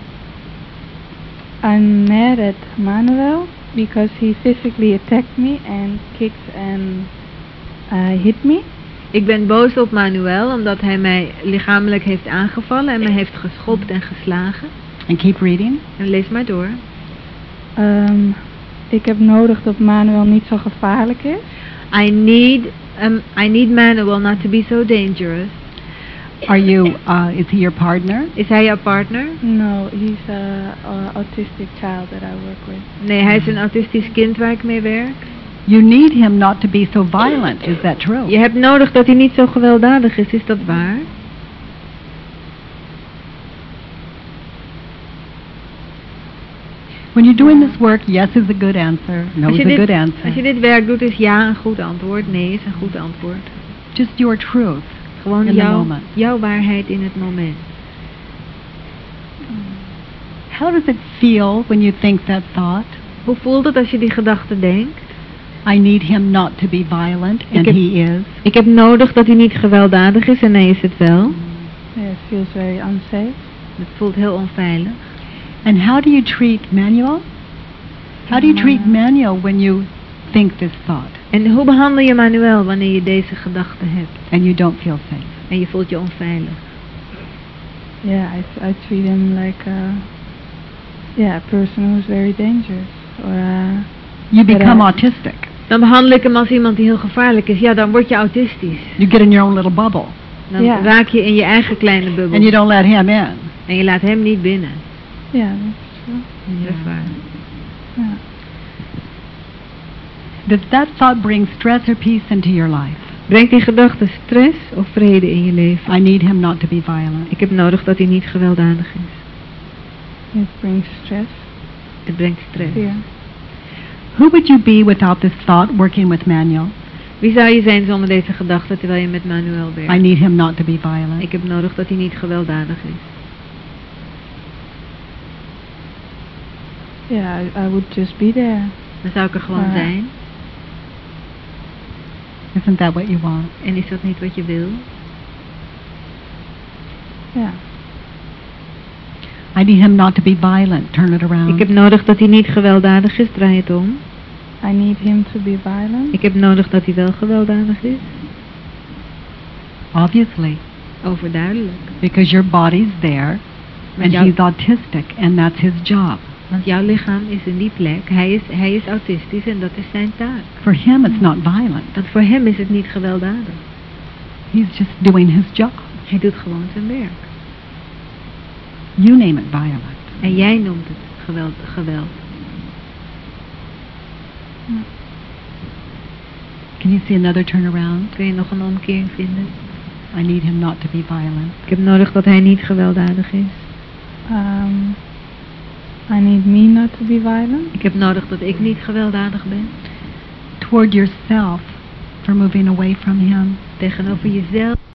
I'm mad at Manuel because he physically attacked me and kicked and uh, hit me. Ik ben boos op Manuel omdat hij mij lichamelijk heeft aangevallen en me heeft geschopt en geslagen. And keep reading. En lees maar door. Um, ik heb nodig dat Manuel niet zo gevaarlijk is. I need, um, I need Manuel not to be so dangerous. Are you, uh, is he your partner? Is hij jouw partner? No, he's a, a autistic child that I work with. Nee, hij is een autistisch kind waar ik mee werk. You need him not to be so violent, is that true? Je hebt nodig dat hij niet zo gewelddadig is, is dat waar? When you're doing this work, yes is a good answer, no Als is je, a good answer. als je dit werk doet is ja een goed antwoord, nee is een goed antwoord. Just your truth. Gewoon In the jouw, waarheid in het moment. How does it feel when you think that thought? Hoe voelt het als je die gedachte denkt? I need him not to be violent, and heb- he is. Ik heb nodig dat hij niet gewelddadig is en hij is het wel. Yeah, it feels very unsafe. Het voelt heel onveilig. And how do you treat Manuel? How do you treat Uh, Manuel when you think this thought En hoe behandel je Manuel wanneer je deze gedachte hebt and you don't feel safe? en je voelt je onveilig? Yeah, I, I treat him like a, yeah, a person who's very dangerous. Or uh, You But, become uh, autistic. Dan behandel ik hem als iemand die heel gevaarlijk is. Ja, dan word je autistisch. You get in your own little bubble, Dan Ja. raak je in je eigen kleine bubbel. and you don't let him in. En je laat hem niet binnen. yeah, that's true. Dat is waar. Yeah. Does that thought bring stress or peace into your life? Brengt die gedachte stress of vrede in je leven? I need him not to be violent. Ik heb nodig dat hij niet gewelddadig is. It brings stress, Het brengt stress. fear. Who would you be without this thought working with Manuel? Wie zou je zijn zonder deze gedachte terwijl je met Manuel I werkt? need him not to be violent. Ik heb nodig dat hij niet gewelddadig is. Yeah, I, I would just be there. Dan zou ik er gewoon Ja. zijn. Isn't that what you want? En is dat niet wat je wil? Yeah. I need him not to be violent. Turn it around. Ik heb nodig dat hij niet gewelddadig is. Draai het om. I need him to be violent. Ik heb nodig dat hij wel gewelddadig is. Obviously, Overduidelijk. because your body's there and he's autistic and that's his job. Want jouw lichaam is in die plek. Hij is, hij is autistisch en dat is zijn taak. For him, it's not violent. Want voor hem is het niet gewelddadig. He's just doing his job. Hij doet gewoon zijn werk. You name it violent. En jij noemt het geweld. geweld. Can you see another turnaround? Kun je nog een omkering vinden? I need him not to be violent. Ik heb nodig dat hij niet gewelddadig is. Um, I need me not to be violent. Ik heb nodig dat ik niet gewelddadig ben. Toward yourself for moving away from him. Tegenover jezelf